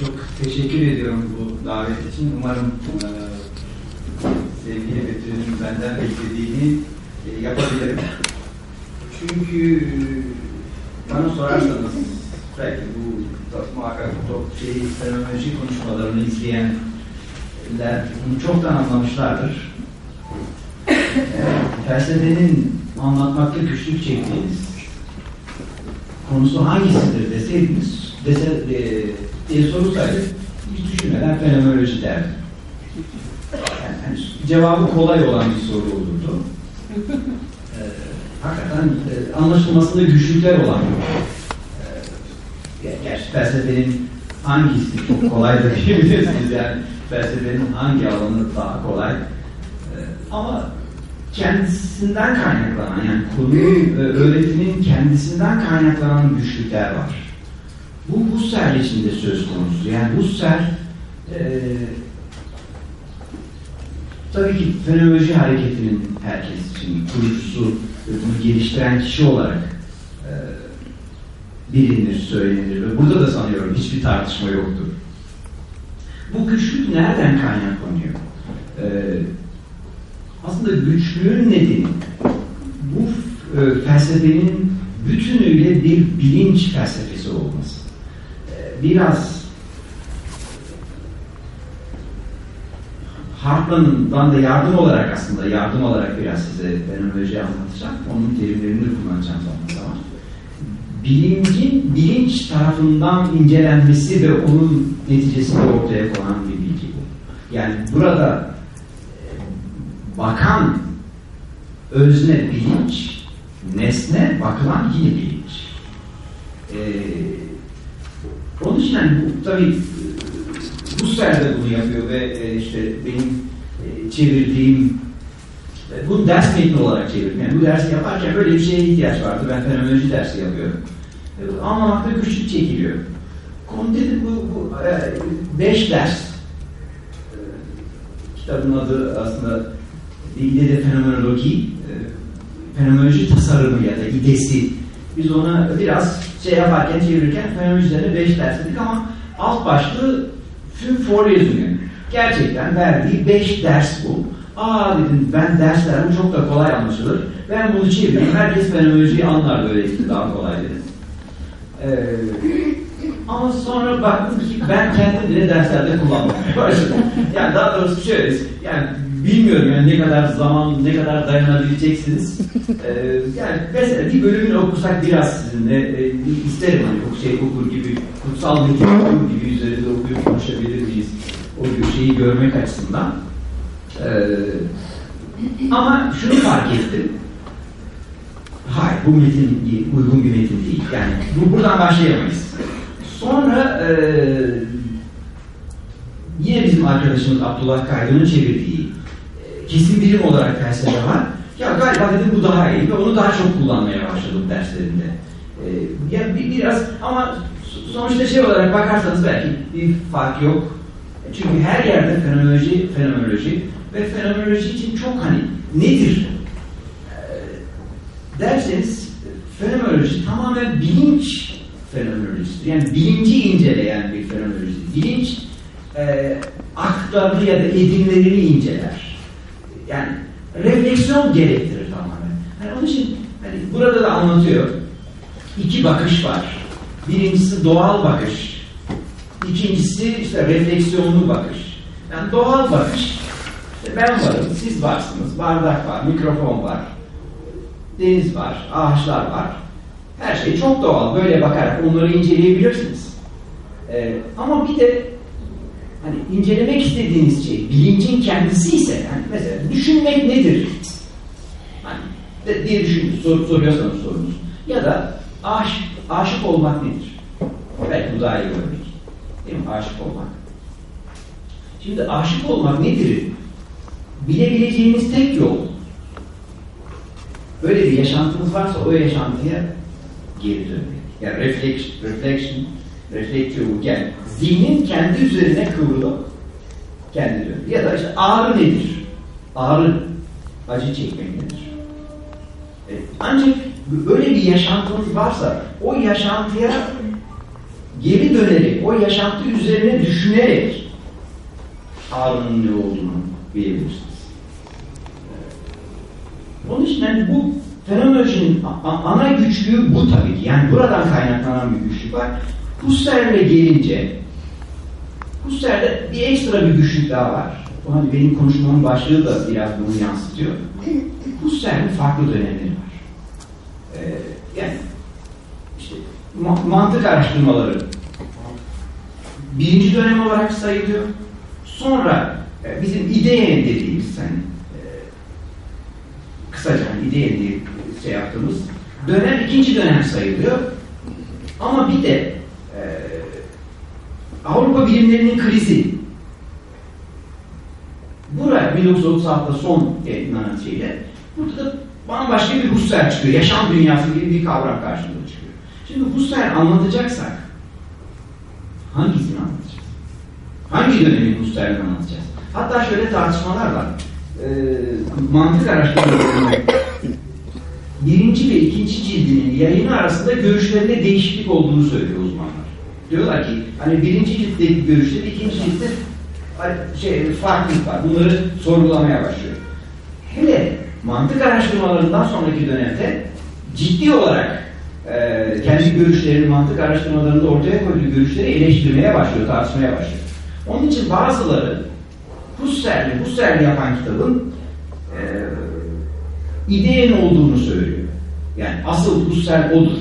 çok teşekkür ediyorum bu davet için. Umarım e, sevgili Betül'ün benden beklediğini e, yapabilirim. Çünkü e, bana sorarsanız belki bu muhakkak çok şey, fenomenoloji konuşmalarını izleyenler bunu çoktan anlamışlardır. Felsefenin anlatmakta güçlük çektiğiniz konusu hangisidir deseydiniz, dese, e, diye sorsaydı hiç düşünmeden fenomenoloji derdim. Yani, cevabı kolay olan bir soru olurdu. Ee, hakikaten e, anlaşılmasında güçlükler olan e, gerçi felsefenin hangisi çok kolaydır diyebilirsiniz yani felsefenin hangi alanı daha kolay e, ama kendisinden kaynaklanan yani konunun e, öğretinin kendisinden kaynaklanan güçlükler var. Bu Husserl için de söz konusu. Yani Husserl e, tabii ki fenomenoloji hareketinin herkes için kurucusu ve bunu geliştiren kişi olarak e, bilinir, söylenir ve burada da sanıyorum hiçbir tartışma yoktur. Bu güçlük nereden kaynaklanıyor? E, aslında güçlüğün nedeni bu e, felsefenin bütünüyle bir bilinç felsefesi olması. E, biraz Hartman'dan da yardım olarak aslında yardım olarak biraz size fenomenoloji anlatacağım. Onun terimlerini kullanacağım zaman zaman. Bilincin bilinç tarafından incelenmesi ve onun neticesinde ortaya konan bir bilgi bu. Yani burada bakan özne bilinç, nesne bakılan yine bilinç. Ee, onun için yani bu tabii Husserl de bunu yapıyor ve e, işte benim e, çevirdiğim e, bunu ders metni olarak çevirdim. Yani bu dersi yaparken böyle bir şeye ihtiyaç vardı. Ben fenomenoloji dersi yapıyorum. E, anlamakta güçlük çekiliyor. Konu dedi bu, bu e, beş ders e, kitabın adı aslında Dilde de fenomenoloji, e, fenomenoloji tasarımı ya da idesi. Biz ona biraz şey yaparken, çevirirken fenomenolojilerine beş ders dedik ama alt başlığı tüm Fouriezm'in gerçekten verdiği beş ders bu. Aa dedim ben derslerim çok da kolay anlaşılır. Ben bunu çevireyim. Herkes fenomenolojiyi anlar böylelikle daha kolay dedim. Ee, ama sonra baktım ki ben kendim bile derslerde kullanmaya. Yani daha doğrusu şöyle, yani bilmiyorum yani ne kadar zaman, ne kadar dayanabileceksiniz. Ee, yani mesela bir bölümünü okusak biraz sizinle e, isterim hani o şey okur gibi, kutsal bir okur gibi üzerinde okuyup konuşabilir miyiz? O şeyi görmek açısından. Ee, ama şunu fark ettim. Hayır, bu metin uygun bir metin değil. Yani bu buradan başlayamayız. Sonra e, yine bizim arkadaşımız Abdullah Kaydın'ın çevirdiği kesin bilim olarak felsefe var. Ya galiba dedim bu daha iyi ve onu daha çok kullanmaya başladım derslerinde. E, ya bir, biraz ama sonuçta şey olarak bakarsanız belki bir fark yok. Çünkü her yerde fenomenoloji, fenomenoloji ve fenomenoloji için çok hani nedir e, derseniz fenomenoloji tamamen bilinç fenomenolojisi. Yani bilinci inceleyen bir fenomenoloji. Bilinç e, aktarını ya da edimlerini inceler. Yani refleksiyon gerektirir tamamen. Yani onun için hani burada da anlatıyor. İki bakış var. Birincisi doğal bakış. İkincisi işte refleksiyonlu bakış. Yani doğal bakış işte ben varım, siz varsınız, bardak var, mikrofon var, deniz var, ağaçlar var. Her şey çok doğal. Böyle bakarak onları inceleyebilirsiniz. Ee, ama bir de hani incelemek istediğiniz şey bilincin kendisi ise yani mesela düşünmek nedir? Hani diye düşün, sor, soruyorsanız sorunuz. Ya da aşık, aşık olmak nedir? Belki bu daha iyi görürüz. Değil mi? Aşık olmak. Şimdi aşık olmak nedir? Bilebileceğiniz tek yol böyle bir yaşantınız varsa o yaşantıya geri dönmek. Yani reflection, reflection, reflection yani zihnin kendi üzerine kıvrılıp kendi dönüyor. Ya da işte ağrı nedir? Ağrı, acı çekmek nedir? E, ancak böyle bir yaşantınız varsa o yaşantıya geri dönerek, o yaşantı üzerine düşünerek ağrının ne olduğunu bilebilirsiniz. Onun için yani bu fenomenolojinin ana güçlüğü bu tabii ki. Yani buradan kaynaklanan bir güçlük var. Husserl'e gelince Husserl'de bir ekstra bir güçlük daha var. O hani benim konuşmamın başlığı da biraz bunu yansıtıyor. Husserl'in farklı dönemleri var. Ee, yani işte ma mantık araştırmaları birinci dönem olarak sayılıyor. Sonra e, bizim ideyen dediğimiz hani, e, kısaca hani ideyen diye şey yaptığımız dönem ikinci dönem sayılıyor. Ama bir de Avrupa bilimlerinin krizi buraya 1936'da son yayınlanan şeyle burada da bambaşka bir Husserl çıkıyor. Yaşam dünyası gibi bir kavram karşımıza çıkıyor. Şimdi Husserl anlatacaksak hangisini anlatacağız? Hangi dönemi Husserl'den anlatacağız? Hatta şöyle tartışmalar var. E, mantık araştırmalarının birinci ve ikinci cildinin yayını arasında görüşlerinde değişiklik olduğunu söylüyor. Diyorlar ki hani birinci ciltteki görüşleri ikinci ciltte şey, farklılık var. Bunları sorgulamaya başlıyor. Hele mantık araştırmalarından sonraki dönemde ciddi olarak e, kendi görüşlerini mantık araştırmalarında ortaya koyduğu görüşleri eleştirmeye başlıyor, tartışmaya başlıyor. Onun için bazıları Husserl'i, Husserl'i yapan kitabın e, ideyen olduğunu söylüyor. Yani asıl Husserl odur.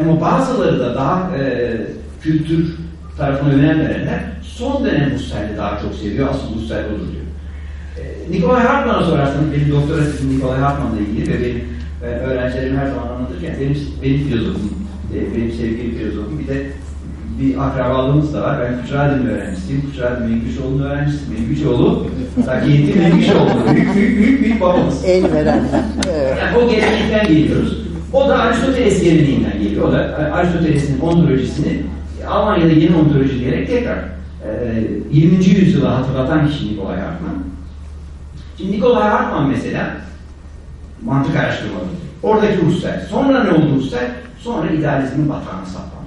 Ama bazıları da daha e, kültür tarafına önem verenler son dönem Husserl'i daha çok seviyor. Asıl Husserl odur diyor. E, Nikolay Hartmann'a sorarsanız benim doktora tezim Nikolay Hartmann'la ilgili ve benim e, öğrencilerim her zaman anlatırken benim, benim filozofum, e, benim sevgili filozofum bir de bir akrabalığımız da var. Ben Küçüradin öğrencisiyim. Küçüradin Mengüşoğlu'nun öğrencisiyim. Mengüşoğlu, Takiyeti Mengüşoğlu. Büyük büyük büyük büyük babamız. El. Evet. Yani o gelenekten geliyoruz. O da Aristoteles geleneğinden geliyor. O da Aristoteles'in ontolojisini Almanya'da yeni ontoloji diyerek tekrar e, 20. yüzyıla hatırlatan kişi Nikolay Hartmann. Şimdi Nikolay Hartmann mesela mantık araştırmaları. Oradaki Husserl. Sonra ne oldu Husserl? Sonra idealizmin batağına saplandı.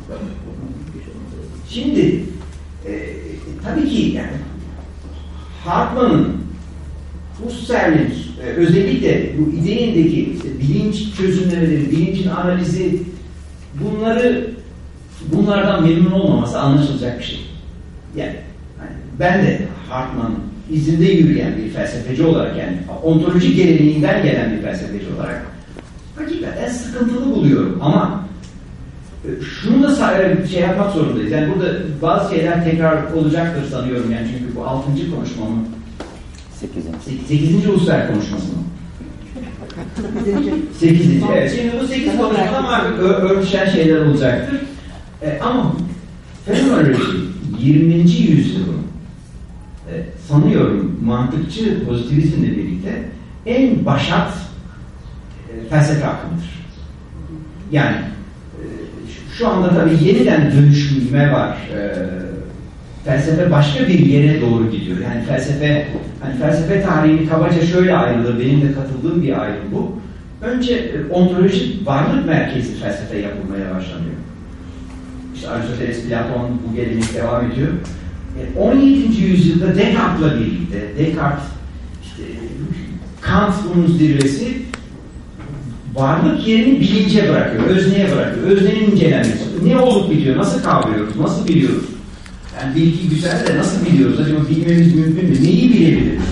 Şimdi e, tabii ki yani Hartmann'ın Husserl'in e, özellikle bu ideyindeki işte, bilinç çözümlemeleri, bilincin analizi bunları bunlardan memnun olmaması anlaşılacak bir şey. Yani hani ben de Hartmann izinde yürüyen bir felsefeci olarak yani ontoloji geleneğinden gelen bir felsefeci olarak hakikaten sıkıntılı buluyorum ama e, şunu da şey yapmak zorundayız. Yani burada bazı şeyler tekrar olacaktır sanıyorum yani çünkü bu altıncı konuşmamın Sekizinci. sekizinci Husserl konuşması mı? Sekizinci. Evet. Şimdi bu sekiz konuşmadan artık örtüşen şeyler olacaktır. E, ama fenomenoloji 20. yüzyılın e, sanıyorum mantıkçı pozitivizmle birlikte en başat e, felsefe akımıdır. Yani e, şu anda tabii yeniden dönüşme var. E, felsefe başka bir yere doğru gidiyor. Yani felsefe hani felsefe tarihini kabaca şöyle ayrılır. Benim de katıldığım bir ayrım bu. Önce e, ontoloji varlık merkezi felsefe yapılmaya başlanıyor. İşte Aristoteles, Platon bu gelenek devam ediyor. 17. yüzyılda Descartes'la birlikte, Descartes, işte, Kant bunun zirvesi, varlık yerini bilince bırakıyor, özneye bırakıyor, öznenin incelenmesi. Ne olup bitiyor, nasıl kavruyoruz, nasıl biliyoruz? Yani bilgi güzel de nasıl biliyoruz? Acaba bilmemiz mümkün mü? Neyi bilebiliriz?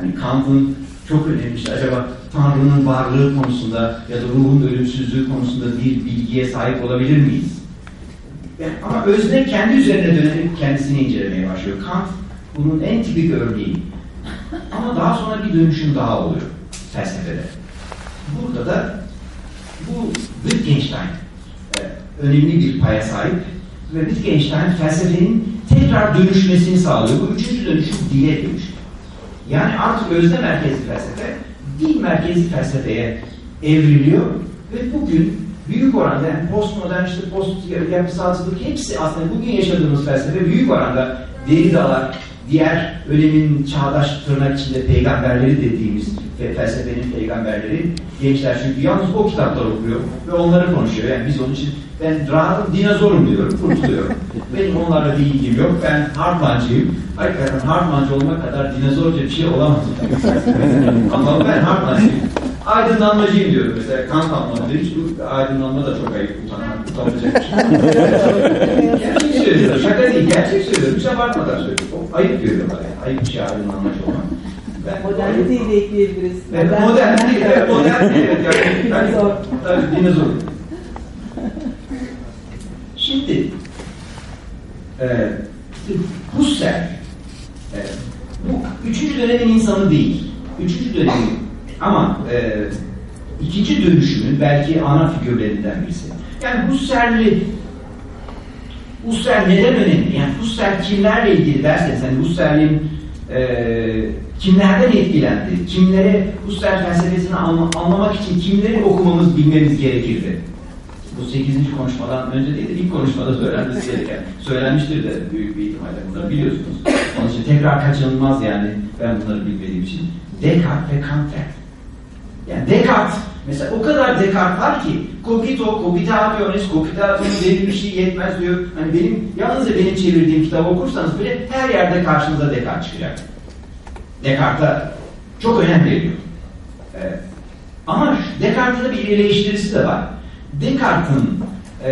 Hani Kant'ın çok önemli işte acaba Tanrı'nın varlığı konusunda ya da ruhun ölümsüzlüğü konusunda bir bilgiye sahip olabilir miyiz? Yani ama özne kendi üzerine dönerek kendisini incelemeye başlıyor. Kant bunun en tipik örneği. Ama daha sonra bir dönüşüm daha oluyor felsefede. Burada da bu Wittgenstein e, önemli bir paya sahip ve Wittgenstein felsefenin tekrar dönüşmesini sağlıyor. Bu üçüncü dönüşüm dile dönüşüm. Yani artık özne merkezli felsefe dil merkezli felsefeye evriliyor ve bugün büyük oranda yani postmodern işte post yapısalcılık hepsi aslında bugün yaşadığımız felsefe büyük oranda Derridalar, diğer ölemin çağdaş tırnak içinde peygamberleri dediğimiz ve felsefenin peygamberleri gençler çünkü yalnız o kitapları okuyor ve onları konuşuyor. Yani biz onun için ben rahatım dinozorum diyorum, kurtuluyorum. Benim onlarla bir ilgim yok. Ben Hartman'cıyım. Hakikaten Hartman'cı olmak kadar dinozorca bir şey olamaz. Ama ben Hartman'cıyım. Aydınlanmacıyım diyorum mesela. Kant anlamında hiç bu aydınlanma da çok ayıp utanmak, utanacak şey. gerçek söylüyorum. Şaka değil. Gerçek söylüyorum. Hiç abartmadan söylüyorum. Ayıp görüyorum bana. Yani. Ayıp bir şey aydınlanmacı olmak. Ben, Moderniteyi de ekleyebiliriz. Evet, modern değil. Evet, modern değil. Yani, tabii dinozor. Şimdi e, Husserl e, bu üçüncü dönemin insanı değil. Üçüncü dönemin ama e, ikinci dönüşümün belki ana figürlerinden birisi. Yani Husserl'i Husserl neden önemli? Yani Husserl kimlerle ilgili derseniz, hani Husserl'in e, kimlerden etkilendi, kimlere Husserl felsefesini anla, anlamak için kimleri okumamız, bilmemiz gerekirdi. Bu 8. konuşmadan önce değil de ilk konuşmada söylenmesi gereken, söylenmiştir de büyük bir ihtimalle bunları biliyorsunuz. Onun için tekrar kaçınılmaz yani ben bunları bilmediğim için. Descartes ve Canter. Yani Descartes, mesela o kadar Descartes var ki cogito, cogitationis, cogitationis benim bir şey yetmez diyor. Hani benim, yalnızca benim çevirdiğim kitabı okursanız bile her yerde karşınıza Descartes çıkacak. Descartes'a çok önem veriyor. Evet. Ama Descartes'in de bir eleştirisi de var. Descartes'in e,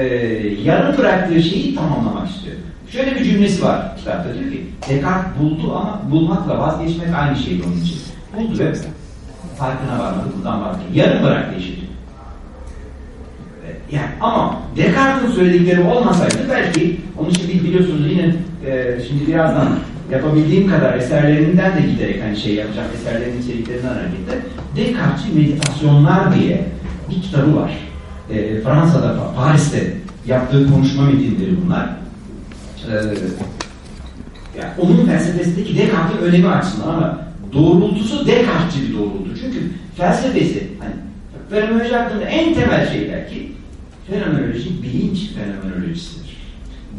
yarım bıraktığı şeyi tamamlamak istiyor. Şöyle bir cümlesi var kitapta diyor ki Descartes buldu ama bulmakla vazgeçmek aynı şeydi onun için. Buldu ve farkına varmadı buradan vardı. Yarım bıraktı işi. Yani ama Descartes'in söyledikleri olmasaydı belki onun için bil- biliyorsunuz yine e, şimdi birazdan yapabildiğim kadar eserlerinden de giderek hani şey yapacağım eserlerin içeriklerinden hareketle Descartes'in meditasyonlar diye bir kitabı var. E, Fransa'da Pa- Paris'te yaptığı konuşma metinleri bunlar. E, yani onun felsefesindeki Descartes'in önemi açısından ama doğrultusu Descartes'ci bir doğrultu. Çünkü felsefesi hani fenomenoloji hakkında en temel şey belki fenomenoloji bilinç fenomenolojisidir.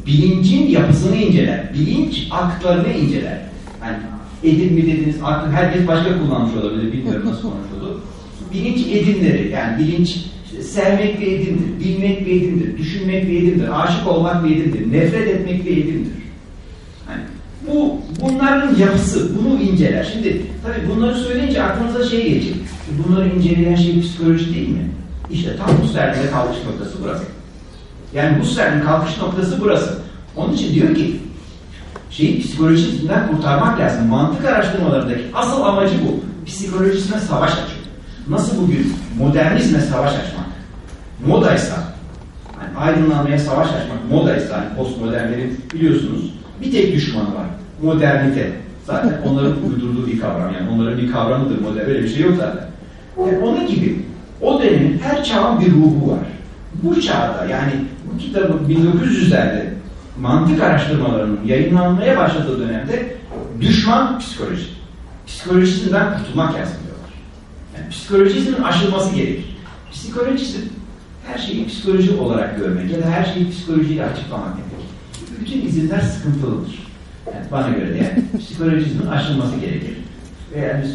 Bilincin yapısını inceler. Bilinç aktlarını inceler. Hani edin mi dediniz, aklı herkes başka kullanmış olabilir, bilmiyorum nasıl konuşuldu. Bilinç edinleri, yani bilinç sevmek bir edindir, bilmek bir edindir, düşünmek bir edindir, aşık olmak bir edindir, nefret etmek bir edindir. Bu bunların yapısı, bunu inceler. Şimdi tabii bunları söyleyince aklınıza şey gelecek. Bunları inceleyen şey psikoloji değil mi? İşte tam Husserl'in kalkış noktası burası. Yani Husserl'in kalkış noktası burası. Onun için diyor ki şeyi psikolojisinden kurtarmak lazım. Mantık araştırmalarındaki asıl amacı bu. Psikolojisine savaş açıyor. Nasıl bugün modernizme savaş açmak modaysa yani aydınlanmaya savaş açmak modaysa yani postmodernlerin biliyorsunuz bir tek düşmanı var. Modernite. Zaten onların uydurduğu bir kavram. Yani onların bir kavramıdır modern. Böyle bir şey yok zaten. Yani onun gibi o dönemin her çağın bir ruhu var. Bu çağda yani bu kitabın 1900'lerde mantık araştırmalarının yayınlanmaya başladığı dönemde düşman psikoloji. Psikolojisinden kurtulmak lazım diyorlar. Yani psikolojisinin aşılması gerekir. Psikolojisi her şeyi psikoloji olarak görmek ya da her şeyi psikolojiyle açıklamak demek. Bütün izinler sıkıntılıdır. Yani bana göre yani psikolojisinin aşılması gerekir. Ve yani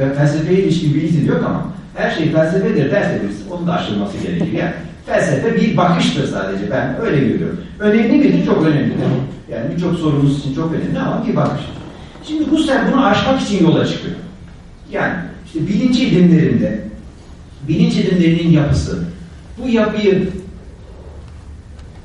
e, felsefeye ilişkin bir izin yok ama her şey felsefedir derseniz onun da aşılması gerekir. Yani felsefe bir bakıştır sadece. Ben öyle görüyorum. Önemli midir? Çok önemlidir. Yani birçok sorumuz için çok önemli ama bir bakış. Şimdi Husserl bunu aşmak için yola çıkıyor. Yani işte bilinç edimlerinde bilinç edimlerinin yapısı bu yapıyı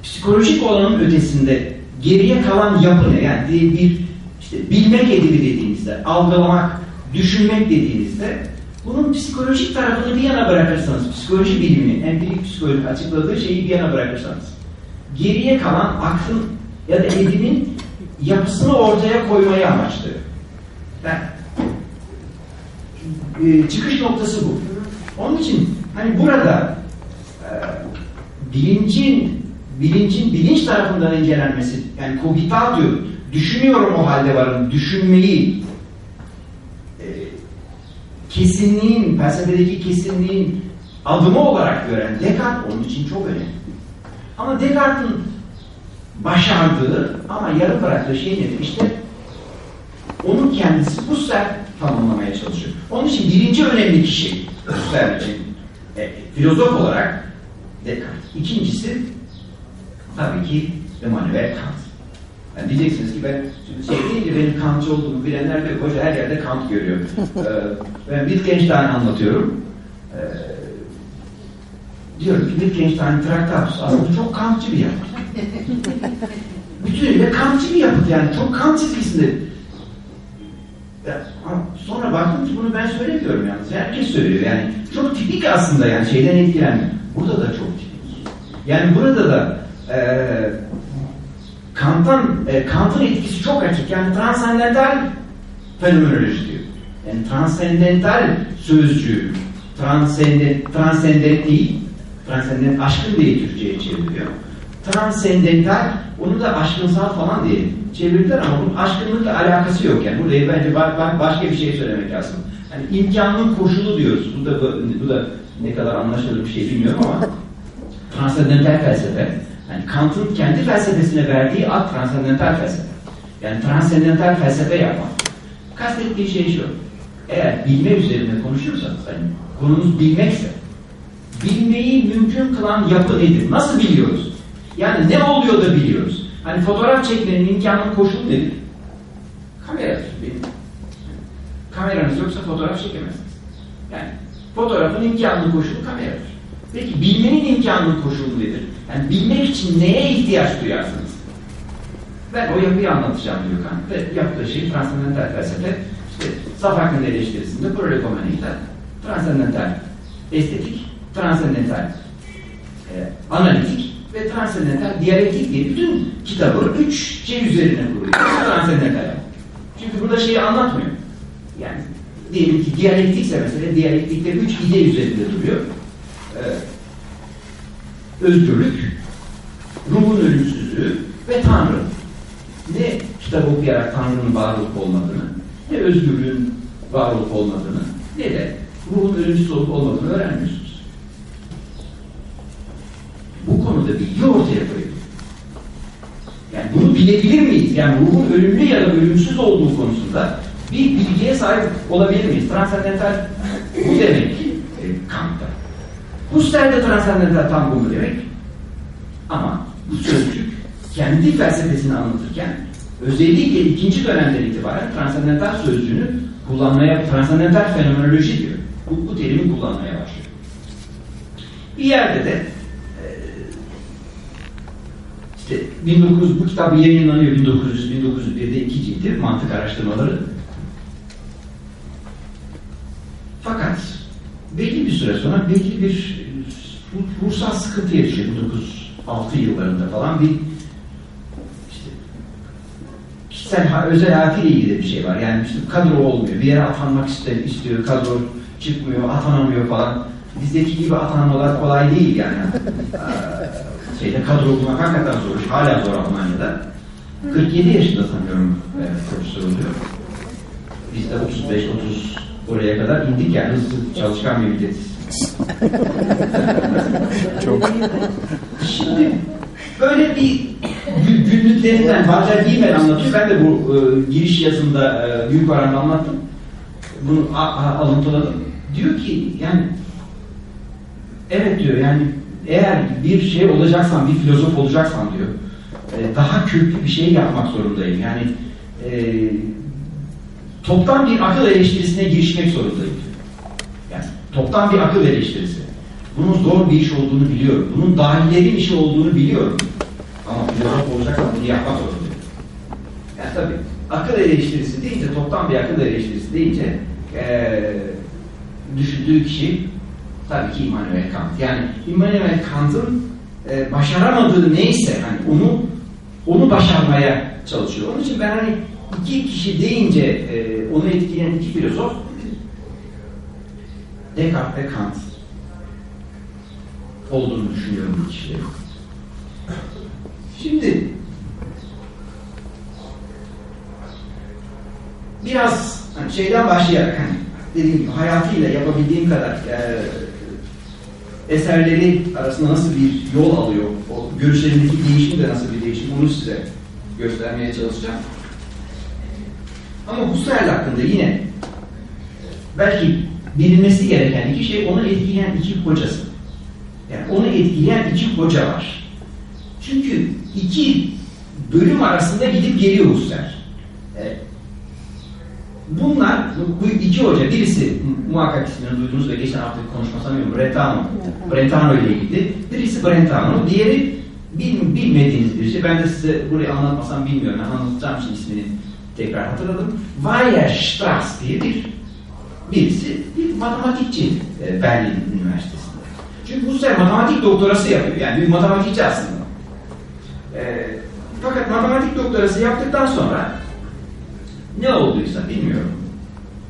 psikolojik olanın ötesinde geriye kalan yapı ne? Yani bir işte bilmek edimi dediğinizde, algılamak, düşünmek dediğinizde bunun psikolojik tarafını bir yana bırakırsanız, psikoloji biliminin, empirik psikoloji açıkladığı şeyi bir yana bırakırsanız, geriye kalan aklın ya da edimin yapısını ortaya koymayı amaçlıyor. Yani, e, çıkış noktası bu. Onun için hani burada e, bilincin bilincin bilinç tarafından incelenmesi yani cogitatio düşünüyorum o halde varım düşünmeyi e, kesinliğin felsefedeki kesinliğin adımı olarak gören Descartes onun için çok önemli. Ama Descartes'in başardığı ama yarım bıraktığı şey nedir? İşte onun kendisi bu sefer tamamlamaya çalışıyor. Onun için birinci önemli kişi Husserl için e, filozof olarak Descartes. İkincisi tabii ki Immanuel Kant. Yani diyeceksiniz ki ben şimdi şey deyince benim Kantçı olduğumu bilenler de hoca her yerde Kant görüyor. ee, ben Wittgenstein anlatıyorum. Ee, diyorum ki Wittgenstein Traktatus aslında çok Kantçı bir yapıt. Bütünüyle Kantçı bir yapıt yani çok Kant çizgisinde. Sonra baktım ki bunu ben söylemiyorum yalnız. Herkes söylüyor yani. Çok tipik aslında yani şeyden etkilenmiyor. Burada da çok tipik. Yani burada da eee Kant'ın e, Kant'ın etkisi çok açık. Yani transendental fenomenoloji diyor. Yani transendental sözcüğü transendent, transendent değil transendent aşkın diye Türkçe'ye çeviriyor. Transendental onu da aşkınsal falan diye çevirdiler ama bunun aşkınlıkla alakası yok yani. Burada bence ba- başka bir şey söylemek lazım. Yani imkanın koşulu diyoruz. Bu da, bu, da ne kadar anlaşılır bir şey bilmiyorum ama transendental felsefe yani Kant'ın kendi felsefesine verdiği ad transendental felsefe. Yani transendental felsefe yapmak. Kastettiği şey şu. Eğer bilme üzerine konuşursanız, hani konumuz bilmekse, bilmeyi mümkün kılan yapı nedir? Nasıl biliyoruz? Yani ne oluyor da biliyoruz? Hani fotoğraf çekmenin imkanının koşulu nedir? Kameradır. Benim. Kameranız yoksa fotoğraf çekemezsiniz. Yani fotoğrafın imkanının koşulu kameradır. Peki bilmenin imkanının koşulu nedir? Yani bilmek için neye ihtiyaç duyarsınız? Ben o yapıyı anlatacağım diyor Kant ve yaptığı şey transendental felsefe. İşte saf hakkında eleştirisinde prolekomeniyde transendental estetik, transendental e, analitik ve transendental diyalektik diye bütün kitabı üç şey üzerine kuruyor. Transendental. Çünkü burada şeyi anlatmıyor. Yani diyelim ki diyalektikse mesela diyalektikte üç ide üzerinde duruyor. Ee, özgürlük, ruhun ölümsüzlüğü ve Tanrı. Ne kitap okuyarak Tanrı'nın var olup olmadığını, ne özgürlüğün var olup olmadığını, ne de ruhun ölümsüz olup olmadığını öğrenmiyorsunuz. Bu konuda bilgi ortaya koyuyor. Yani bunu bilebilir miyiz? Yani ruhun ölümlü ya da ölümsüz olduğu konusunda bir bilgiye sahip olabilir miyiz? Transendental bu demek e, Kant'ta. Husserl de transendental tam bu demek. Ama bu sözcük kendi felsefesini anlatırken özellikle ikinci dönemden itibaren transendental sözcüğünü kullanmaya, transendental fenomenoloji diyor. Bu, bu terimi kullanmaya başlıyor. Bir yerde de e, işte 19 bu kitabı yayınlanıyor 1900 1901'de iki cildi mantık araştırmaları. Fakat belli bir süre sonra belli bir e, ruhsal sıkıntı yaşıyor 1906 yıllarında falan bir işte kişisel özel hayatıyla ilgili bir şey var. Yani işte kadro olmuyor. Bir yere atanmak istiyor. Kadro çıkmıyor, atanamıyor falan. Bizdeki gibi atanmalar kolay değil yani. Şeyde kadro bulmak hakikaten zor. Hala zor Almanya'da. 47 yaşında sanıyorum e, profesör oluyor. Biz de 35 30 oraya kadar indik yani hızlı çalışkan bir milletiz. Çok. Şimdi böyle bir gü- günlüklerinden Walter Giemer anlatıyor. Ben de bu e, giriş yazımda e, büyük oranda anlattım. Bunu a- a- alıntıladım. Diyor ki yani evet diyor yani eğer bir şey olacaksan, bir filozof olacaksan diyor e, daha köklü bir şey yapmak zorundayım. Yani e, toptan bir akıl eleştirisine girişmek zorundayım toptan bir akıl eleştirisi. Bunun zor bir iş olduğunu biliyorum. Bunun dahilerin işi olduğunu biliyorum. Ama filozof olacaksam bunu yapmak zorundayım. Yani tabii akıl eleştirisi deyince, toptan bir akıl eleştirisi deyince ee, düşündüğü kişi tabii ki Immanuel Kant. Yani Immanuel Kant'ın e, başaramadığı neyse hani onu onu başarmaya çalışıyor. Onun için ben hani iki kişi deyince e, onu etkileyen iki filozof Descartes ve Kant olduğunu düşünüyorum bu kişilerin. Şimdi biraz hani şeyden başlayarak hani dediğim gibi hayatıyla yapabildiğim kadar e, eserleri arasında nasıl bir yol alıyor, o görüşlerindeki değişim de nasıl bir değişim onu size göstermeye çalışacağım. Ama Husserl hakkında yine belki bilinmesi gereken iki şey onu etkileyen iki hocası. Yani onu etkileyen iki hoca var. Çünkü iki bölüm arasında gidip geliyor Husserl. Evet. Bunlar, bu iki hoca, birisi muhakkak ismini duydunuz ve geçen hafta konuşma sanıyorum Brentano. Brentano ile ilgili. Birisi Brentano, diğeri bil, bilmediğiniz bir şey. Ben de size burayı anlatmasam bilmiyorum. Ben anlatacağım için ismini tekrar hatırladım. Weierstrass diye bir birisi bir matematikçi e, Berlin Üniversitesi'nde. Çünkü Husserl matematik doktorası yapıyor. Yani bir matematikçi aslında. E, fakat matematik doktorası yaptıktan sonra ne olduysa bilmiyorum.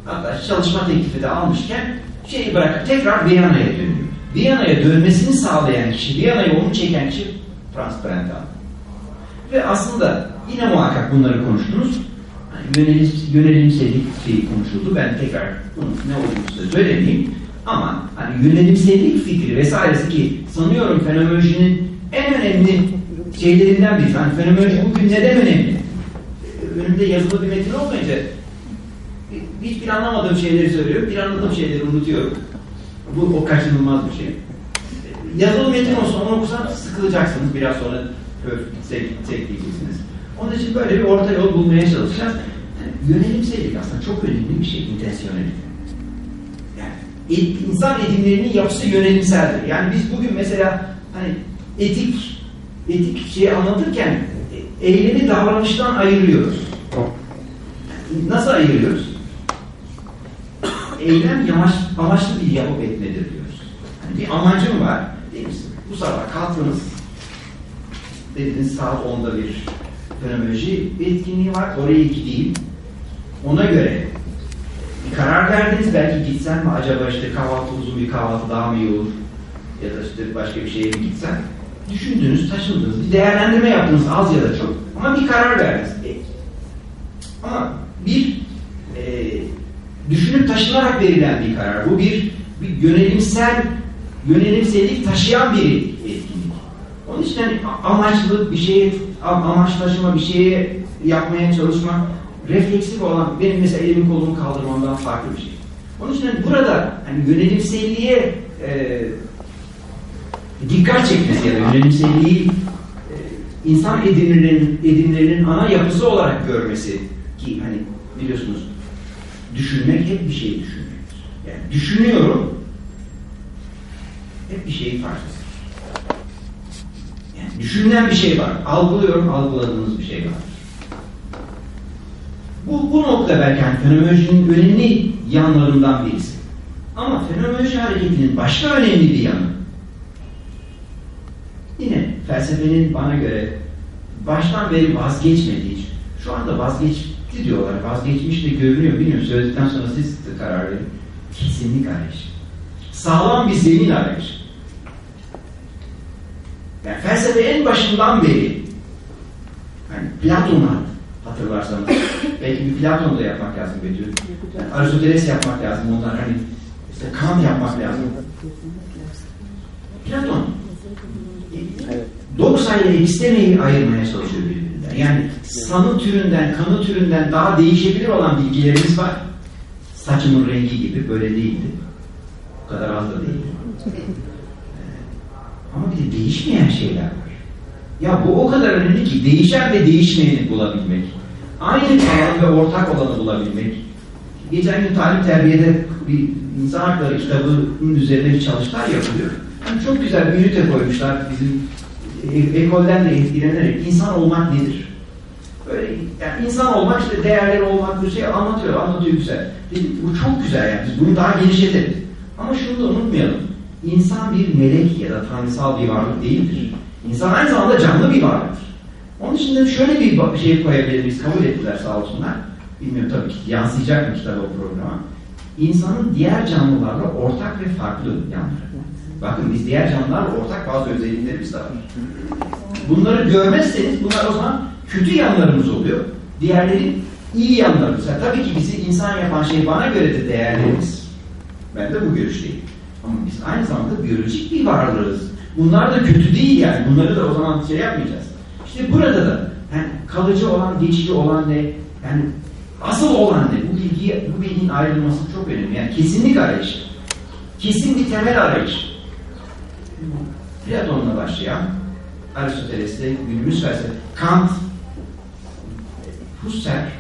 Hatta çalışma teklifi de almışken şeyi bırakıp tekrar Viyana'ya dönüyor. Viyana'ya dönmesini sağlayan kişi, Viyana'ya onu çeken kişi Franz Brentano. Ve aslında yine muhakkak bunları konuştunuz. Yönelim, yönelimsellik şeyi konuşuldu. Ben tekrar bunun ne olduğunu size söylemeyeyim. Ama hani yönelimsellik fikri vesairesi ki sanıyorum fenomenolojinin en önemli şeylerinden biri. Hani fenomenoloji bugün neden önemli? önümde yazılı bir metin olmayınca hiç planlamadığım şeyleri söylüyorum, planladığım şeyleri unutuyorum. Bu o kaçınılmaz bir şey. Yazılı metin olsa onu okusam sıkılacaksınız. Biraz sonra diyeceksiniz. Onun için böyle bir orta yol bulmaya çalışacağız. Yani yönelimsellik aslında çok önemli bir şey, intensiyonel. Yani insan edimlerinin yapısı yönelimseldir. Yani biz bugün mesela hani etik etik şeyi anlatırken eylemi davranıştan ayırıyoruz. Nasıl ayırıyoruz? Eylem yamaç, amaçlı bir yapıp etmedir diyoruz. Yani bir amacım var. Değil mi? Bu sabah kalktınız. Dediniz saat 10'da bir fenomenoloji etkinliği var. Oraya gideyim. Ona göre bir karar verdiniz. Belki gitsem mi acaba işte kahvaltı uzun bir kahvaltı daha mı iyi olur? Ya da işte başka bir şeye mi gitsem? düşündünüz, taşındınız, bir değerlendirme yaptınız az ya da çok ama bir karar verdiniz. E, ama bir e, düşünüp taşınarak verilen bir karar. Bu bir, bir yönelimsel, yönelimsellik taşıyan bir etkinlik. Onun için hani amaçlı bir şeye, amaç taşıma, bir şeye yapmaya çalışmak, refleksif olan, benim mesela elimi kolumu kaldırmamdan farklı bir şey. Onun için hani burada hani yönelimselliğe e, dikkat çekmesi ya da yönelimselliği e, insan edimlerinin, edimlerinin ana yapısı olarak görmesi ki hani biliyorsunuz düşünmek hep bir şeyi düşünmektir. Yani düşünüyorum hep bir şeyi fark Yani düşünülen bir şey var. Algılıyorum, algıladığınız bir şey var. Bu, bu nokta belki hani fenomenolojinin önemli yanlarından birisi. Ama fenomenoloji hareketinin başka önemli bir yanı Yine felsefenin bana göre baştan beri vazgeçmediği, şu anda vazgeçti diyorlar, vazgeçmiş de görünüyor, bilmiyorum söyledikten sonra siz de karar verin. Kesinlik arayış. Sağlam bir zemin arayış. Yani felsefe en başından beri yani Platon'a hatırlarsanız belki bir Platon da yapmak lazım Betül. Yani Aristoteles yapmak lazım ondan hani işte Kant yapmak lazım. Platon Evet. Doksa ile epistemeyi ayırmaya çalışıyor birbirinden. Yani sanı türünden, kanı türünden daha değişebilir olan bilgilerimiz var. Saçımın rengi gibi böyle değildi. Bu kadar az da değildi. Ama bir de değişmeyen şeyler var. Ya bu o kadar önemli ki değişen ve değişmeyeni bulabilmek. Aynı alan ve ortak olanı bulabilmek. Geçen gün talim terbiyede bir insan hakları kitabının üzerinde bir çalışmalar yapılıyor. Yani çok güzel bir ünite koymuşlar bizim e, ekolden de etkilenerek insan olmak nedir? Böyle yani insan olmak işte değerleri olmak bir şey anlatıyor, anlatıyor güzel. Dedik, bu çok güzel yani biz bunu daha genişletelim. Ama şunu da unutmayalım. İnsan bir melek ya da tanrısal bir varlık değildir. İnsan aynı zamanda canlı bir varlıktır. Onun için de şöyle bir şey koyabiliriz, kabul ettiler sağ olsunlar. Bilmiyorum tabii ki yansıyacak mı kitaba o programa. İnsanın diğer canlılarla ortak ve farklı yanları. Bakın biz diğer canlılarla ortak bazı özelliklerimiz de var. Bunları görmezseniz bunlar o zaman kötü yanlarımız oluyor. Diğerleri iyi yanlarımız. Yani tabii ki bizi insan yapan şey bana göre de değerlerimiz. Ben de bu görüşteyim. Ama biz aynı zamanda biyolojik bir varlığız. Bunlar da kötü değil yani. Bunları da o zaman şey yapmayacağız. İşte burada da yani kalıcı olan, geçici olan ne? Yani asıl olan ne? Bu bilgiyi, bu bilginin ayrılması çok önemli. Yani kesinlik arayışı. Kesin bir temel arayış. Platon'la başlayan Aristoteles'te günümüz felsefe, Kant, Husserl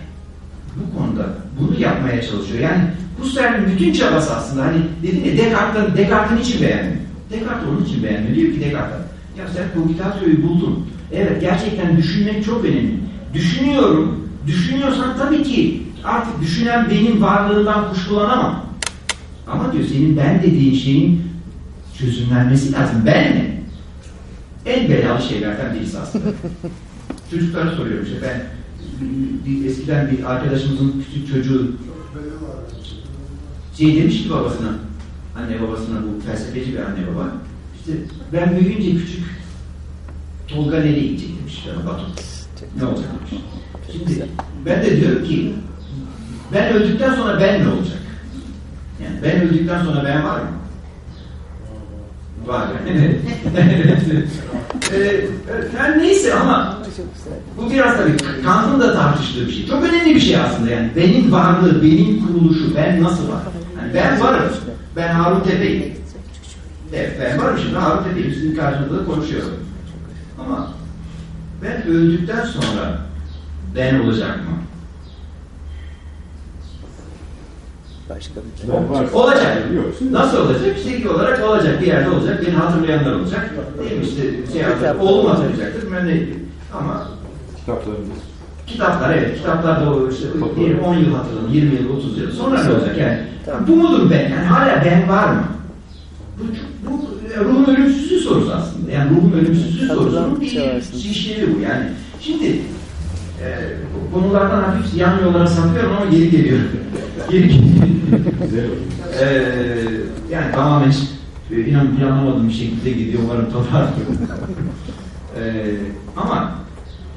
bu konuda bunu yapmaya çalışıyor. Yani Husserl'in bütün çabası aslında hani dedim ya Descartes'in Descartes'in için beğenmiyor. Descartes onun için beğenmiyor. Diyor ki Descartes ya sen kogitatioyu buldun. Evet gerçekten düşünmek çok önemli. Düşünüyorum. Düşünüyorsan tabii ki artık düşünen benim varlığından kuşkulanamam. Ama diyor senin ben dediğin şeyin çözümlenmesi lazım. Ben mi? En belalı şeylerden birisi aslında. Çocuklara soruyorum işte ben bir, eskiden bir arkadaşımızın küçük çocuğu şey demiş ki babasına anne babasına bu felsefeci bir anne baba işte ben büyüyünce küçük Tolga nereye gidecek demiş bana Batu. Ne olacak demiş. Şimdi ben de diyorum ki ben öldükten sonra ben ne olacak? Yani ben öldükten sonra ben var mı? Var. Ee, yani neyse ama bu biraz tabii Kant'ın da tartıştığı bir şey. Çok önemli bir şey aslında yani. Benim varlığı, benim kuruluşu, ben nasıl var? Yani ben varım. Ben Harun Tepe'yim. Evet ben varım şimdi Harun Tepe'yim. Sizin karşınızda konuşuyorum. Ama ben öldükten sonra ben olacak mı? Başka bir şey. Olacak. Nasıl olacak? Fiziki olarak olacak. Bir yerde olacak. Beni hatırlayanlar olacak. Değil mi? İşte şey hatırlayacak. Oğlum hatırlayacaktır. Ben ne Ama Kitaplarımız. kitaplar evet. Kitaplarda o işte diyelim 10 yıl hatırladım. 20 yıl, 30 yıl. Sonra ne olacak yani? Tamam. Bu mudur ben? Yani hala ben var mı? Bu, bu ruhun ölümsüzlüğü sorusu aslında. Yani ruhun ölümsüzlüğü sorusunun bir işlevi bu yani. Şimdi e, bu konulardan hafif yan yollara sapıyorum ama geri geliyorum. geri geliyorum. Ee, yani tamamen e, inan planlamadığım bir şekilde gidiyor umarım toparlıyorum. ee, ama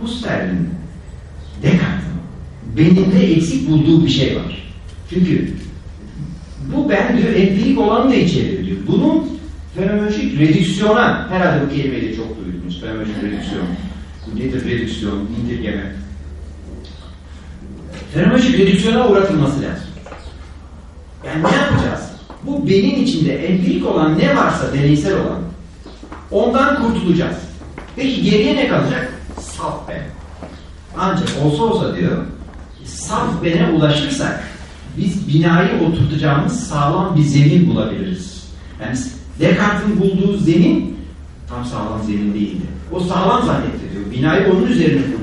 Husserl'in Descartes'in benimde eksik bulduğu bir şey var. Çünkü bu ben diyor empirik olanı da içeriyor diyor. Bunun fenomenolojik redüksiyona herhalde bu kelimeyi de çok duydunuz. Fenomenolojik redüksiyon. Bu nedir redüksiyon, indirgeme? Fenomenolojik redüksiyona uğratılması lazım. Yani ne yapacağız? Bu benim içinde empirik olan ne varsa deneysel olan ondan kurtulacağız. Peki geriye ne kalacak? Saf ben. Ancak olsa olsa diyor saf bene ulaşırsak biz binayı oturtacağımız sağlam bir zemin bulabiliriz. Yani Descartes'in bulduğu zemin tam sağlam zemin değildi. O sağlam zannetti diyor. Binayı onun üzerine kurdu.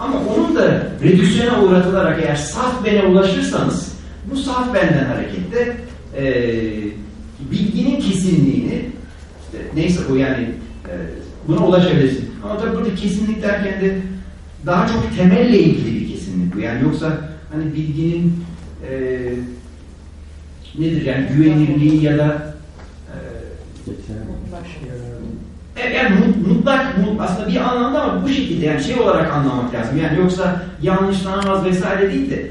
Ama onun da redüksiyona uğratılarak eğer saf bene ulaşırsanız bu saf benden hareketle eee bilginin kesinliğini işte neyse bu yani e, buna ulaşabilirsin. Ama tabii burada kesinlik derken de daha çok temelle ilgili bir kesinlik bu. Yani yoksa hani bilginin e, nedir yani güvenirliği ya da e, e, yani mut- mutlak mu- aslında bir anlamda ama bu şekilde yani şey olarak anlamak lazım. Yani yoksa yanlışlanamaz vesaire değil de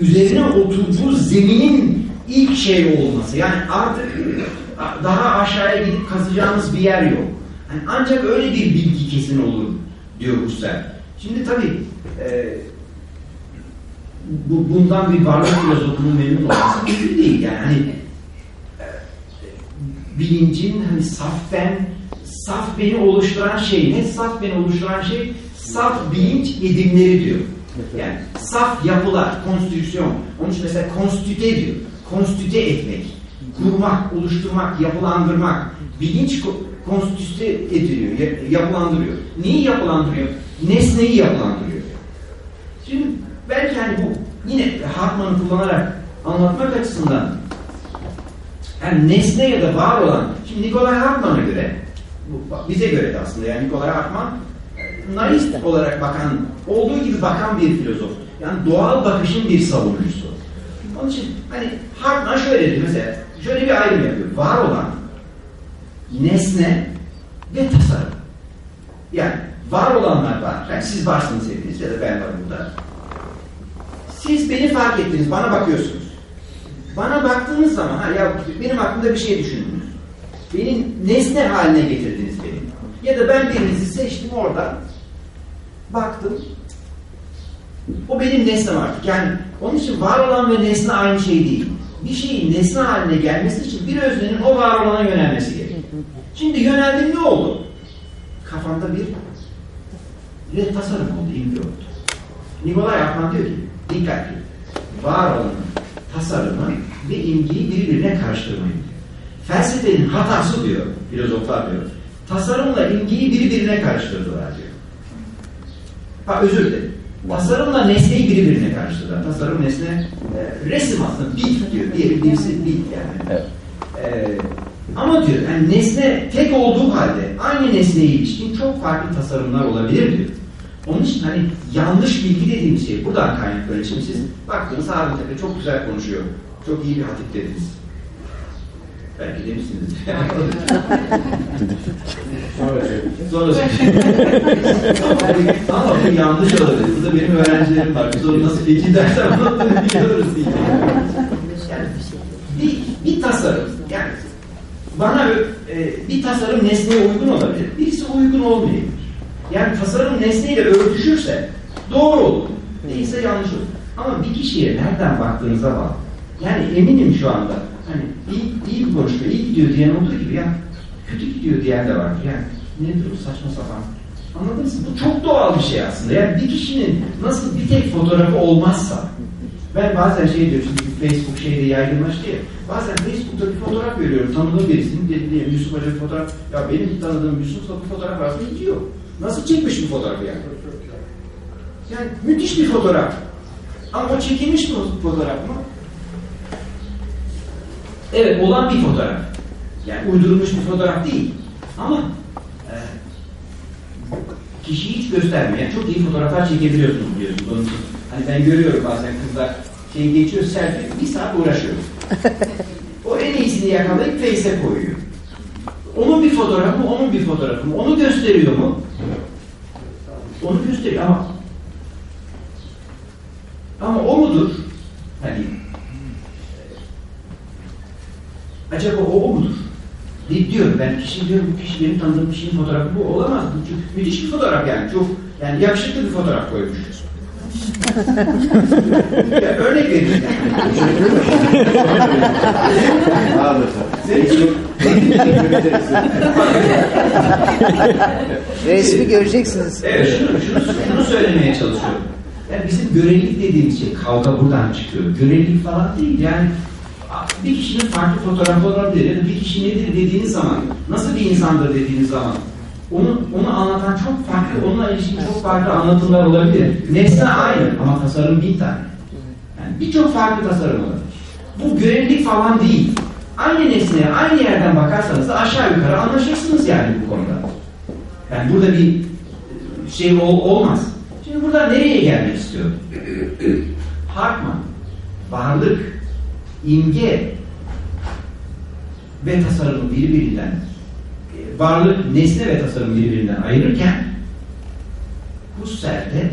üzerine oturduğu zeminin ilk şey olması. Yani artık daha aşağıya gidip kazacağımız bir yer yok. Yani ancak öyle bir bilgi kesin olur diyor Husserl. Şimdi tabii e, bu, bundan bir varlık filozofunun memnun olması mümkün değil. Yani hani e, bilincin hani saf ben, saf beni oluşturan şey ne? Saf beni oluşturan şey saf bilinç edimleri diyor. Yani saf yapılar, konstitüsyon. Onun için mesela konstitüte diyor. Konstitüte etmek, kurmak, oluşturmak, yapılandırmak. Bilinç ko- konstitüte ediliyor, ya- yapılandırıyor. Neyi yapılandırıyor? Nesneyi yapılandırıyor. Şimdi belki hani bu yine Hartman'ı kullanarak anlatmak açısından yani nesne ya da var olan, şimdi Nikolay Hartman'a göre, bize göre de aslında yani Nikolay Hartman e, naist olarak bakan, olduğu gibi bakan bir filozof. Yani doğal bakışın bir savunucusu. Onun için hani Hartman şöyle diyor mesela, şöyle bir ayrım yapıyor. Var olan nesne ve tasarım. Yani var olanlar var. Yani siz varsınız hepiniz ya da ben varım burada. Siz beni fark ettiniz, bana bakıyorsunuz. Bana baktığınız zaman, ha ya benim aklımda bir şey düşündünüz. Benim nesne haline getirdiniz beni. Ya da ben birinizi seçtim orada. Baktım. O benim nesnem artık. Yani onun için var olan ve nesne aynı şey değil. Bir şeyin nesne haline gelmesi için bir öznenin o var olana yönelmesi gerekiyor. Şimdi yöneldim ne oldu? Kafamda bir bir tasarım oldu, ilgi oldu. Nikolay Akman diyor ki, dikkat edin. Var olanın tasarımı ve imgeyi birbirine karıştırmayın. Felsefenin hatası diyor, filozoflar diyor. Tasarımla imgeyi birbirine karıştırdılar diyor. Ha özür dilerim. Tasarımla nesneyi birbirine karıştırdılar. Tasarım nesne e, resim aslında bil diyor. Diğeri birisi bil yani. Evet. E, ama diyor yani nesne tek olduğu halde aynı nesneye ilişkin çok farklı tasarımlar olabilir diyor. Onun için hani yanlış bilgi dediğimiz şey buradan kaynaklanıyor. Şimdi siz baktınız Harun Tepe çok güzel konuşuyor. Çok iyi bir hatip dediniz. Belki demişsiniz. Sonra şey. Sonra ama bu yanlış olabilir. Bu da benim öğrencilerim var. Biz onu nasıl iki ders anlattığını biliyoruz diye. Yani bir, bir tasarım, yani bana e, bir tasarım nesneye uygun olabilir. Birisi uygun olmayabilir. Yani tasarım nesneyle örtüşürse doğru olur. Değilse yanlış olur. Ama bir kişiye nereden baktığınıza bağlı. Yani eminim şu anda hani iyi, iyi bir konuşma, iyi gidiyor diyen olduğu gibi ya kötü gidiyor diyen de vardır. Yani nedir o saçma sapan. Anladınız mı? Bu çok doğal bir şey aslında. Yani bir kişinin nasıl bir tek fotoğrafı olmazsa ben bazen şey diyorum şimdi Facebook şeyde yaygınlaştı ya. Bazen Facebook'ta bir fotoğraf görüyorum. Tanıdığım birisinin dedi diye Yusuf Hoca fotoğraf. Ya benim tanıdığım Yusuf'la bu fotoğraf arasında hiç yok. Nasıl çekmiş bu fotoğrafı yani? Yani müthiş bir fotoğraf. Ama o çekilmiş mi fotoğraf mı? Evet olan bir fotoğraf. Yani uydurulmuş bir fotoğraf değil. Ama e, kişiyi hiç göstermiyor. Çok iyi fotoğraflar çekebiliyorsunuz biliyorsunuz. Onun için hani ben görüyorum bazen kızlar şey geçiyor selfie bir saat uğraşıyor. o en iyisini yakalayıp Face'e koyuyor. Onun bir fotoğrafı mı, onun bir fotoğrafı mı? Onu gösteriyor mu? Onu gösteriyor ama ama o mudur? Hani acaba o, o mudur? Diyorum ben kişi diyorum bu kişi benim tanıdığım kişinin fotoğrafı bu olamaz. Çünkü müthiş bir fotoğraf yani. Çok yani yakışıklı bir fotoğraf koymuş. ya örnek vereyim. Resmi göreceksiniz. Evet şunu, şunu, şunu söylemeye çalışıyorum. Yani bizim görelilik dediğimiz şey kavga buradan çıkıyor. Görelilik falan değil yani bir kişinin farklı fotoğrafı olabilir ya da bir kişi nedir dediğiniz zaman nasıl bir insandır dediğiniz zaman onu, onu anlatan çok farklı, onunla ilişkin çok farklı anlatımlar olabilir. Nesne aynı ama tasarım bin tane. Yani birçok farklı tasarım olabilir. Bu görelilik falan değil. Aynı nesneye aynı yerden bakarsanız da aşağı yukarı anlaşırsınız yani bu konuda. Yani burada bir şey ol, olmaz. Şimdi burada nereye gelmek istiyorum? Hartman, varlık, imge ve tasarımı birbirinden e, varlık, nesne ve tasarım birbirinden ayırırken Husserl de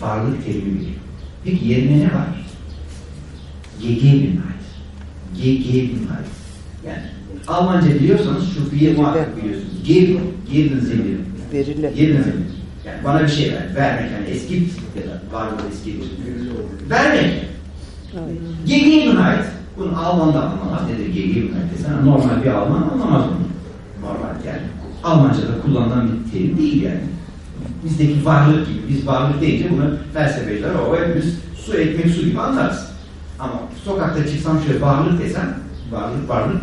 varlık terimi veriyor. Peki yerine ne var? Gegebenheit. Gegebenheit. Yani Almanca biliyorsanız şu bir muhakkak biliyorsunuz. Geben, geben Sinne. Verilir. Geben Sinne. Yani bana bir şey ver. Vermek yani es gibt ya da var mı es gibt. Vermek. Gegebenheit. Bunu Alman'da anlamaz. Nedir Gegebenheit desene normal bir Alman anlamaz bunu. Normal yani. Almanca'da kullanılan bir terim değil yani. Bizdeki varlık gibi. Biz varlık deyince bunu felsefeciler o hepimiz su ekmek su gibi anlarız. Ama sokakta çıksam şöyle varlık desem varlık varlık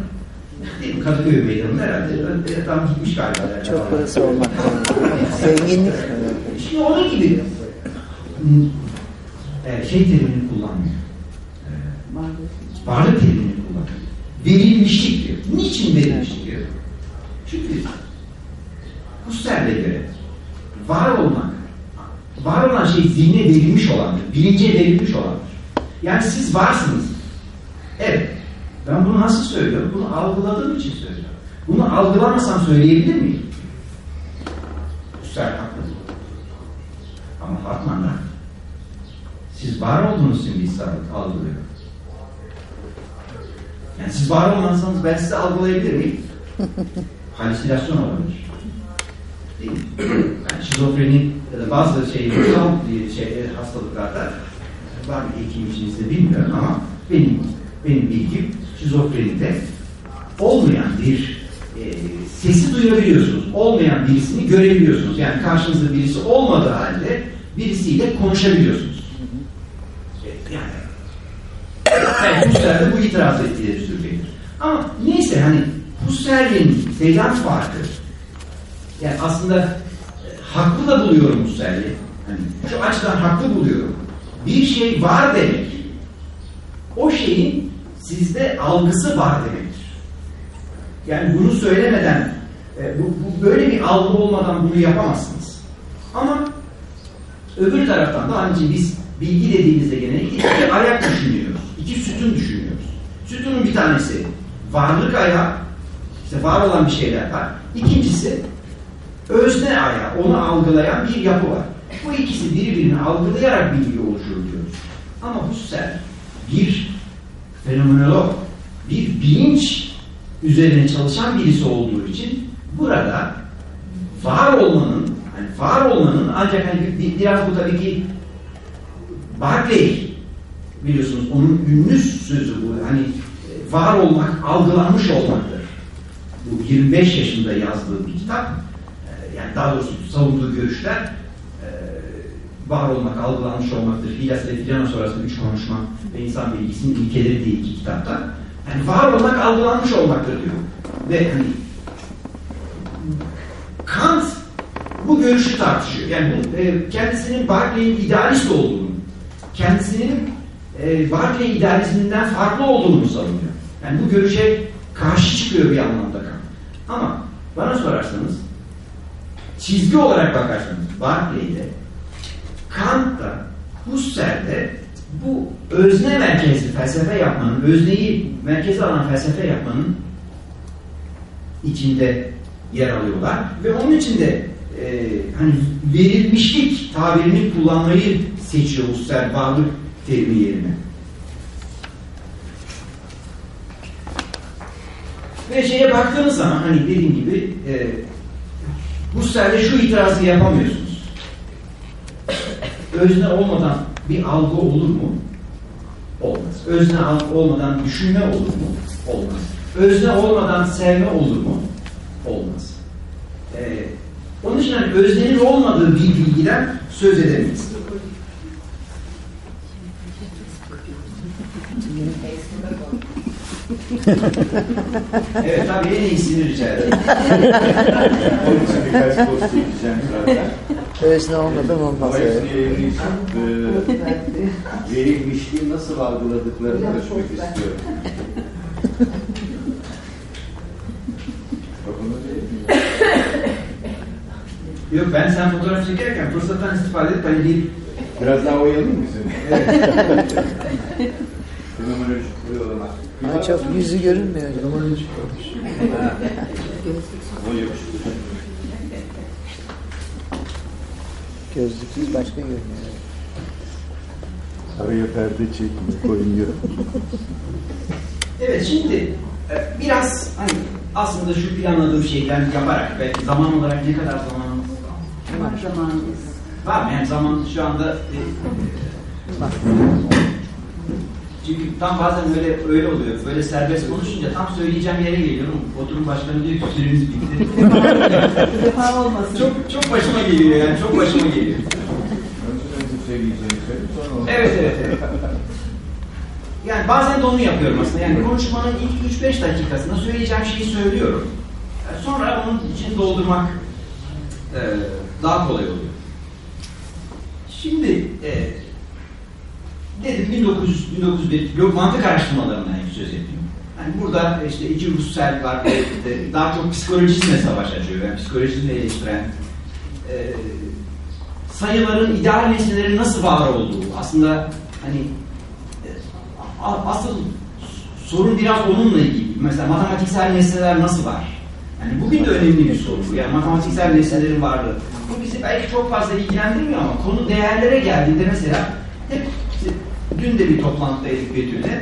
değil mi? Kadıköy meydanında herhalde tam gitmiş galiba. Yani. Çok parası olmak. Zenginlik. Şimdi onun gibi e, şey terimini kullanmıyor. Varlık terimini kullanıyor. Verilmişlik diyor. Niçin verilmişlik diyor? Çünkü Husserl'e göre var olmak, var olan şey zihne verilmiş olandır. Bilince verilmiş olandır. Yani siz varsınız. Evet. Ben bunu nasıl söylüyorum? Bunu algıladığım için söylüyorum. Bunu algılamasam söyleyebilir miyim? Husserl haklı. Ama Hartman'da siz var olduğunuz için bir algılıyor. Yani siz var olmazsanız ben sizi algılayabilir miyim? Halüsinasyon olabilir. Değil mi? Yani şizofreni ya da bazı şey, şey, hastalıklarda var mı hekim içinizde bilmiyorum ama benim benim bilgim şizofrenide olmayan bir e, sesi duyabiliyorsunuz. Olmayan birisini görebiliyorsunuz. Yani karşınızda birisi olmadığı halde birisiyle konuşabiliyorsunuz. E, Yani belki Husserl'de bu itiraz ettiği sürecektir. Ama neyse hani Husserl'in seans farkı yani aslında e, haklı da buluyorum Husserl'i. Hani şu açıdan haklı buluyorum. Bir şey var demek. O şeyin sizde algısı var demektir. Yani bunu söylemeden, e, bu, bu böyle bir algı olmadan bunu yapamazsınız. Ama öbür taraftan da hani biz bilgi dediğimizde gene iki ayak düşünüyoruz. iki sütun düşünüyoruz. Sütunun bir tanesi varlık ayağı, işte var olan bir şeyler var. İkincisi özne ayağı, onu algılayan bir yapı var. Bu ikisi birbirini algılayarak bilgi oluşur diyoruz. Ama Husserl bir fenomenolog, bir bilinç üzerine çalışan birisi olduğu için burada var olmanın, yani var olmanın ancak hani bir- biraz bu tabii ki Barclay biliyorsunuz onun ünlü sözü bu hani var olmak algılanmış olmaktır. Bu 25 yaşında yazdığı bir kitap. E, Yani daha doğrusu savunduğu görüşler e, var olmak, algılanmış olmaktır. Hilas ve Filana sonrası üç konuşma ve insan bilgisinin ilkeleri diye iki kitapta. Yani var olmak, algılanmış olmaktır diyor. Ve hani Kant bu görüşü tartışıyor. Yani e, kendisinin Barclay'in idealist olduğunu, kendisinin e, Barclay idealizminden farklı olduğunu savunuyor. Yani bu görüşe karşı çıkıyor bir anlamda Kant. Ama bana sorarsanız çizgi olarak bakarsanız Barclay'de Kant'ta Husserl'de bu özne merkezli felsefe yapmanın, özneyi merkeze alan felsefe yapmanın içinde yer alıyorlar ve onun içinde e, hani verilmişlik tabirini kullanmayı seçiyor Husserl varlık terimi yerine. Ve şeye baktığınız zaman hani dediğim gibi e, Husserl'de şu itirazı yapamıyorsunuz. Özne olmadan bir algı olur mu? Olmaz. Özne olmadan düşünme olur mu? Olmaz. Özne olmadan sevme olur mu? Olmaz. Ee, onun için hani öznenin olmadığı bir bilgiden söz edemeyiz. Evet tabii en iyisini rica ederim. Onun için birkaç post çekeceğim zaten. Özne olmadan olmaz. Ama Evet. hepsini yayınlayacağım. Ee, verilmişliği nasıl algıladıklarını ölçmek istiyorum. Değil Yok ben sen fotoğraf çekerken fırsattan istifade edip hani bir Biraz daha oyalayayım mı seni? Fenomenolojik oyalama. Ama çok yüzü görünmüyor. Gözlüksüz başka görünüyor. Araya perde çekme koyuyor. Evet şimdi e, biraz hani aslında şu planladığım şeyden yaparak ve zaman olarak ne kadar zamanımız var? Var zamanımız. Var mı? Yani zaman şu anda e, Bak. Çünkü tam bazen böyle öyle oluyor. Böyle serbest konuşunca tam söyleyeceğim yere geliyorum. Oturum başkanı diyor ki süreniz bitti. Bir defa olmasın. çok çok başıma geliyor yani çok başıma geliyor. Evet evet evet. Yani bazen de onu yapıyorum aslında. Yani konuşmanın ilk 3-5 dakikasında söyleyeceğim şeyi söylüyorum. Sonra onun için doldurmak e, daha kolay oluyor. Şimdi e, dedim 1900 1901 yok mantık araştırmalarından söz ettim. Yani burada işte iki Husserl var daha çok psikolojisine savaş açıyor. Yani psikolojisini eleştiren e, sayıların ideal nesnelerin nasıl var olduğu aslında hani e, asıl sorun biraz onunla ilgili. Mesela matematiksel nesneler nasıl var? Yani bugün de önemli bir soru. Yani matematiksel nesnelerin varlığı. Bu bizi belki çok fazla ilgilendirmiyor ama konu değerlere geldiğinde mesela hep dün de bir toplantıdaydık Betül'le.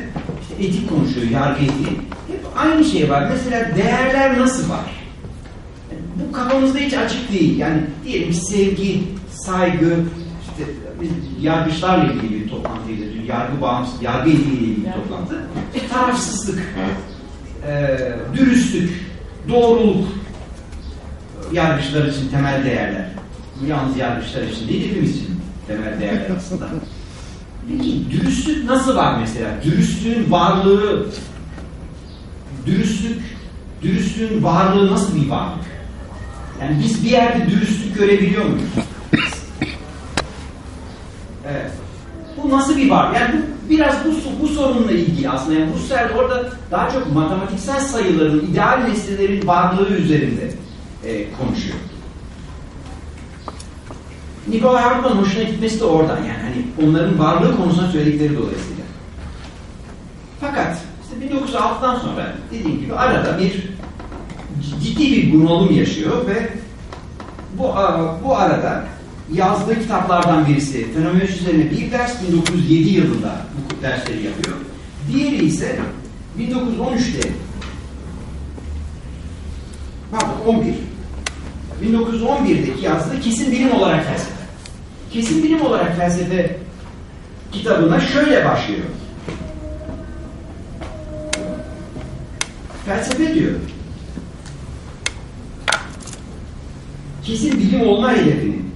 İşte etik konuşuyor, yargı etiği. Hep aynı şey var. Mesela değerler nasıl var? bu kafamızda hiç açık değil. Yani diyelim sevgi, saygı, işte biz yargıçlarla ilgili bir toplantıydı. Dün yargı bağımsız, yargı ilgili bir toplantı. E, tarafsızlık, e, dürüstlük, doğruluk yargıçlar için temel değerler. Bu yalnız yargıçlar için değil, hepimiz için temel değerler aslında. Peki dürüstlük nasıl var mesela? Dürüstlüğün varlığı, dürüstlük, dürüstlüğün varlığı nasıl bir varlık? Yani biz bir yerde dürüstlük görebiliyor muyuz? Evet. Bu nasıl bir var? Yani bu biraz bu, bu sorunla ilgili aslında. Yani Husserl orada daha çok matematiksel sayıların, ideal nesnelerin varlığı üzerinde e, konuşuyor. Nikolay Hartman'ın hoşuna gitmesi de oradan yani. Hani onların varlığı konusunda söyledikleri dolayısıyla. Fakat işte 1906'dan sonra dediğim gibi arada bir ciddi bir bunalım yaşıyor ve bu bu arada yazdığı kitaplardan birisi fenomenoloji üzerine bir ders 1907 yılında bu dersleri yapıyor. Diğeri ise 1913'te pardon 11 1911'deki yazdığı kesin bilim olarak felsefe. Kesin bilim olarak felsefe kitabına şöyle başlıyor. Felsefe diyor. Kesin bilim olma hedefinin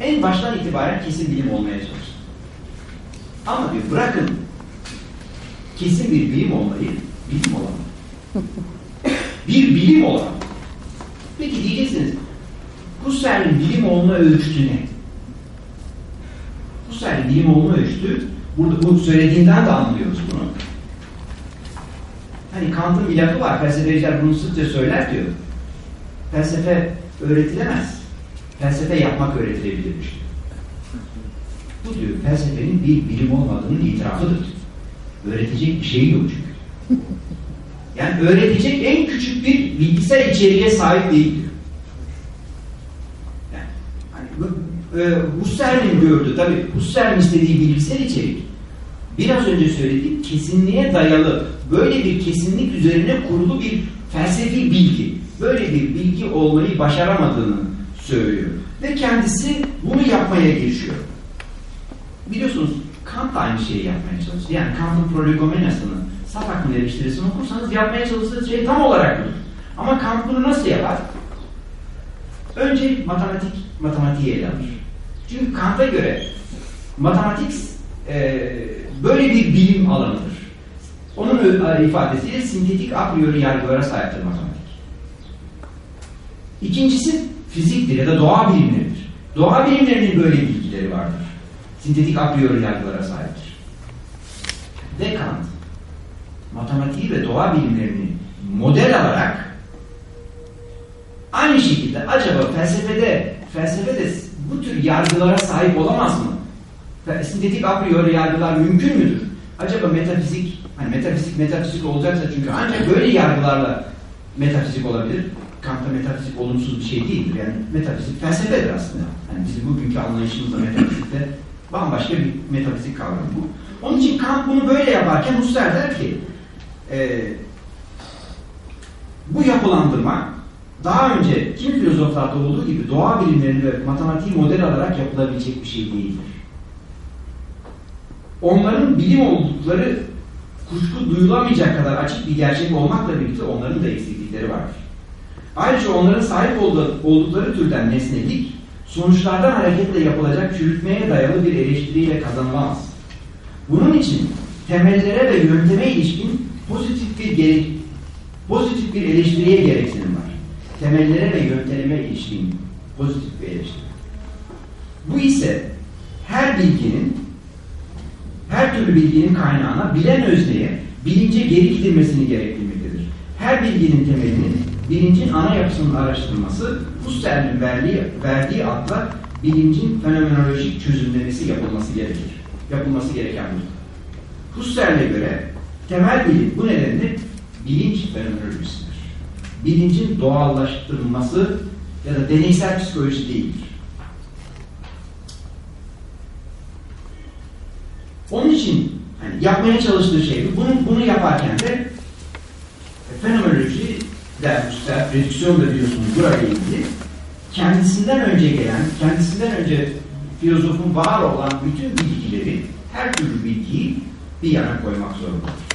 en baştan itibaren kesin bilim olmaya çalıştı. Ama diyor bırakın kesin bir bilim olmayı bilim olamam. bir bilim olamam. Peki diyeceksiniz Husserl'in bilim olma ölçütü ne? Husserl'in bilim olma ölçütü burada bu söylediğinden de anlıyoruz bunu. Hani Kant'ın bir lafı var. Felsefeciler bunu sıkça söyler diyor. Felsefe öğretilemez. Felsefe yapmak öğretilebilirmiş. Bu diyor felsefenin bir bilim olmadığının itirafıdır. Öğretecek bir şey yok çünkü. Yani öğretecek en küçük bir bilgisayar içeriğe sahip değil diyor. Yani, hani, e, Husserl'in gördüğü, tabi Husserl'in istediği bilgisayar içerik biraz önce söylediğim kesinliğe dayalı, böyle bir kesinlik üzerine kurulu bir felsefi bilgi, böyle bir bilgi olmayı başaramadığını söylüyor. Ve kendisi bunu yapmaya girişiyor. Biliyorsunuz Kant aynı şeyi yapmaya çalıştı. Yani Kant'ın Prolegomenas'ını, saf aklın eleştirisini okursanız yapmaya çalıştığı şey tam olarak budur. Ama Kant bunu nasıl yapar? Önce matematik, matematiği ele alır. Çünkü Kant'a göre matematik e, böyle bir bilim alanıdır. Onun ifadesiyle sintetik a priori yargılara sahiptir matematik. İkincisi fiziktir ya da doğa bilimleridir. Doğa bilimlerinin böyle bilgileri vardır. Sintetik a priori yargılara sahiptir. Descartes matematiği ve doğa bilimlerini model alarak aynı şekilde acaba felsefede felsefede bu tür yargılara sahip olamaz mı? Sintetik a priori yargılar mümkün müdür? Acaba metafizik, hani metafizik metafizik olacaksa çünkü ancak böyle yargılarla metafizik olabilir. Kant'ta metafizik olumsuz bir şey değildir. Yani metafizik felsefedir aslında. Yani bizim bugünkü anlayışımızda metafizikte bambaşka bir metafizik kavramı bu. Onun için Kant bunu böyle yaparken Husserl der ki e, bu yapılandırma daha önce kim filozoflarda olduğu gibi doğa bilimlerini ve matematiği model alarak yapılabilecek bir şey değildir. Onların bilim oldukları kuşku duyulamayacak kadar açık bir gerçek olmakla birlikte onların da eksiklikleri vardır. Ayrıca onların sahip oldukları türden nesnelik, sonuçlardan hareketle yapılacak çürütmeye dayalı bir eleştiriyle kazanılamaz. Bunun için temellere ve yönteme ilişkin pozitif bir gerek, pozitif bir eleştiriye gereksinim var. Temellere ve yönteleme ilişkin pozitif bir eleştiri. Bu ise her bilginin, her türlü bilginin kaynağına bilen özneye, bilince geri gidilmesini gerektirmektedir. Her bilginin temelinin bilincin ana yapısının araştırılması, Husserl'in verdiği, verdiği adla bilincin fenomenolojik çözümlemesi yapılması gerekir. Yapılması gereken budur. Husserl'e göre temel bilim bu nedenle bilinç fenomenolojisidir. Bilincin doğallaştırılması ya da deneysel psikoloji değildir. Onun için hani yapmaya çalıştığı şey bunu, bunu yaparken de fenomenoloji der Husserl, redüksiyon da biliyorsunuz buraya ilgili. Kendisinden önce gelen, kendisinden önce filozofun var olan bütün bilgileri, her türlü bilgiyi bir yana koymak zorunda.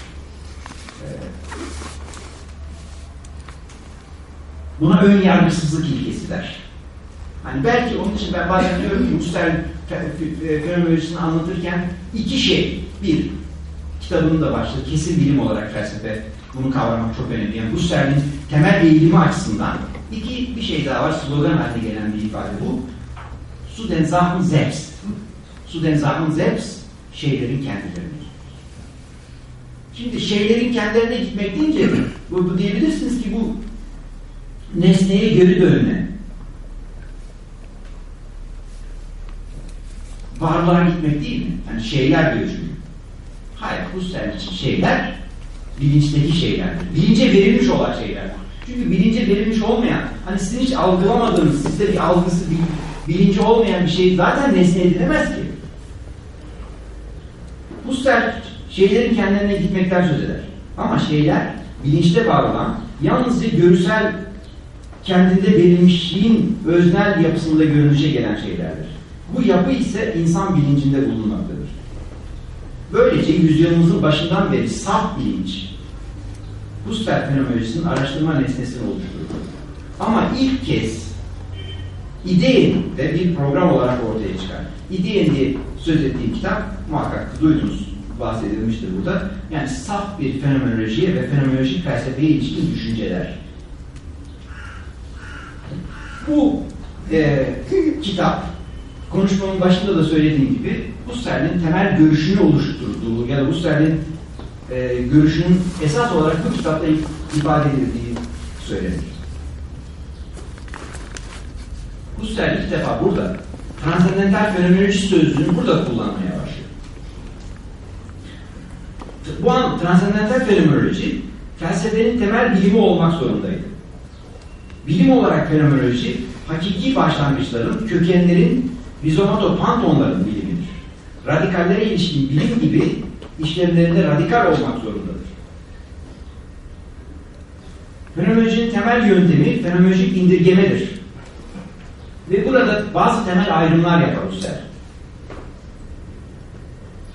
Buna ön yargısızlık ilkesi der. Hani belki onun için ben bazen diyorum ki Husserl fe- fe- fenomenolojisini anlatırken iki şey. Bir, kitabının da başlığı kesin bilim olarak felsefe. Bunu kavramak çok önemli. Yani Husserl'in temel eğilimi açısından iki bir şey daha var. Slogan haline gelen bir ifade bu. Zu den Sachen selbst. Zu den Sachen selbst şeylerin kendilerine. Şimdi şeylerin kendilerine gitmek deyince bu, bu diyebilirsiniz ki bu nesneye geri dönme. Varlığa gitmek değil mi? Yani şeyler diyor. Hayır, Husserl için şeyler bilinçteki şeylerdir. Bilince verilmiş olan şeylerdir. Çünkü bilince verilmiş olmayan, hani sizin hiç algılamadığınız, sizde bir algısı, bir bilinci olmayan bir şey zaten nesne edilemez ki. Husserl şeylerin kendilerine gitmekten söz eder. Ama şeyler bilinçte var olan, yalnızca görsel kendinde verilmişliğin öznel yapısında görünüşe gelen şeylerdir. Bu yapı ise insan bilincinde bulunmaktadır. Böylece yüzyılımızın başından beri saf bilinç, Husserl fenomenolojisinin araştırma nesnesini oluşturdu. Ama ilk kez İdeyen de bir program olarak ortaya çıkar. İdeyen diye söz ettiğim kitap muhakkak duydunuz, bahsedilmiştir burada. Yani saf bir fenomenolojiye ve fenomenolojik felsefeye ilişkin düşünceler. Bu e, kitap konuşmamın başında da söylediğim gibi Husserl'in temel görüşünü oluşturduğu ya da Husserl'in e, görüşünün esas olarak bu kitapta ifade edildiği söylenir. Husserl ilk defa burada transendental fenomenoloji sözcüğünü burada kullanmaya başlıyor. Bu an transendental fenomenoloji felsefenin temel bilimi olmak zorundaydı. Bilim olarak fenomenoloji hakiki başlangıçların, kökenlerin, rizomato pantonların bilimidir. Radikallere ilişkin bilim gibi işlemlerinde radikal olmak zorundadır. Fenomenolojinin temel yöntemi fenomenolojik indirgemedir. Ve burada bazı temel ayrımlar yapar Husserl.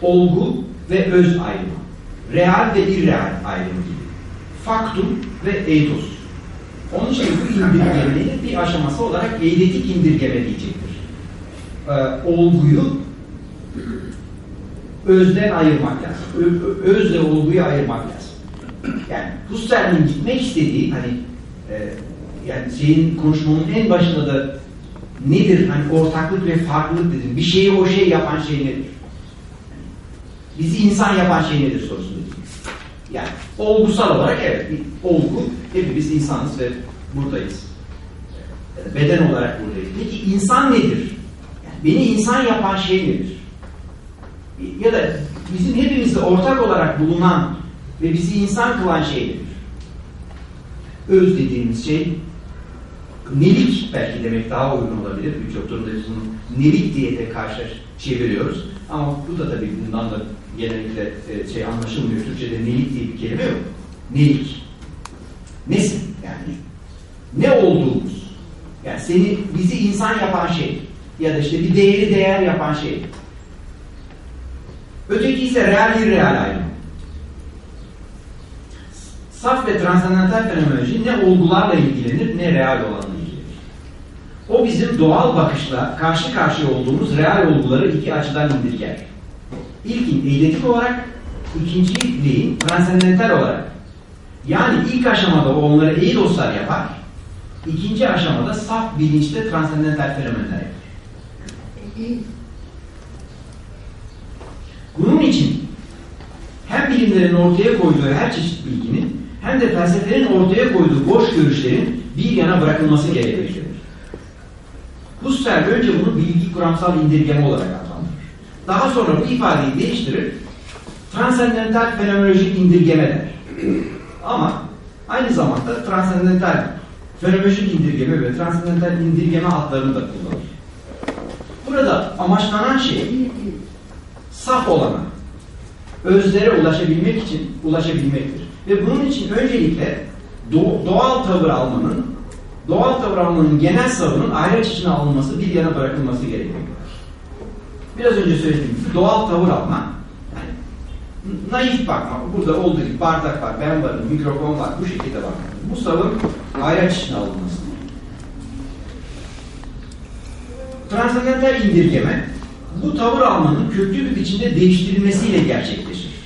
Olgu ve öz ayrımı. Real ve irreal ayrımı gibi. Faktum ve eitos. Onun için bu indirgemenin bir aşaması olarak eidetik indirgeme diyecektir. Ee, olguyu özden ayırmak lazım. Ö- özle olguyu ayırmak lazım. Yani Husserl'in gitmek istediği hani e, yani şeyin konuşmamın en başında da nedir? Hani ortaklık ve farklılık dedim. Bir şeyi o şey yapan şey nedir? Bizi insan yapan şey nedir sorusu. Yani olgusal olarak evet bir olgu. Hepimiz insanız ve buradayız. Beden olarak buradayız. Peki insan nedir? Yani beni insan yapan şey nedir? Ya da bizim hepimizde ortak olarak bulunan ve bizi insan kılan şey nedir? Öz dediğimiz şey nelik belki demek daha uygun olabilir. Birçok durumda biz bunu nelik diye de karşı çeviriyoruz. Ama bu da tabii bundan da genellikle e, şey anlaşılmıyor. Türkçe'de nelik diye bir kelime yok. Nelik. Nesin? Yani ne olduğumuz. Yani seni bizi insan yapan şey ya da işte bir değeri değer yapan şey. Öteki ise real irreal ayrımı. Saf ve transandantal fenomenoloji ne olgularla ilgilenir ne real olanla ilgilenir. O bizim doğal bakışla karşı karşıya olduğumuz real olguları iki açıdan indirger. İlkin eyletik olarak, ikinciliğin transandental olarak. Yani ilk aşamada o onları eidoslar yapar, ikinci aşamada saf bilinçte transandental fenomenler yapar. Bunun için hem bilimlerin ortaya koyduğu her çeşit bilginin hem de felsefenin ortaya koyduğu boş görüşlerin bir yana bırakılması gerekmektedir. Husserl önce bunu bilgi kuramsal indirgeme olarak adlandırır. Daha sonra bu ifadeyi değiştirip transendental fenomenolojik indirgeme der. Ama aynı zamanda transendental fenomenolojik indirgeme ve transendental indirgeme adlarını da kullanır. Burada amaçlanan şey saf olana, özlere ulaşabilmek için ulaşabilmektir. Ve bunun için öncelikle do- doğal tavır almanın doğal tavır almanın genel savının ayraç içine alınması bir yana bırakılması gerekiyor. Biraz önce söylediğim gibi doğal tavır alma yani naif bakma. Burada olduğu gibi bardak var, ben varım, mikrofon var. Bu şekilde bakma. Bu savın ayraç içine alınması. Transandantal indirgeme bu tavır almanın köklü bir biçimde değiştirilmesiyle gerçekleşir.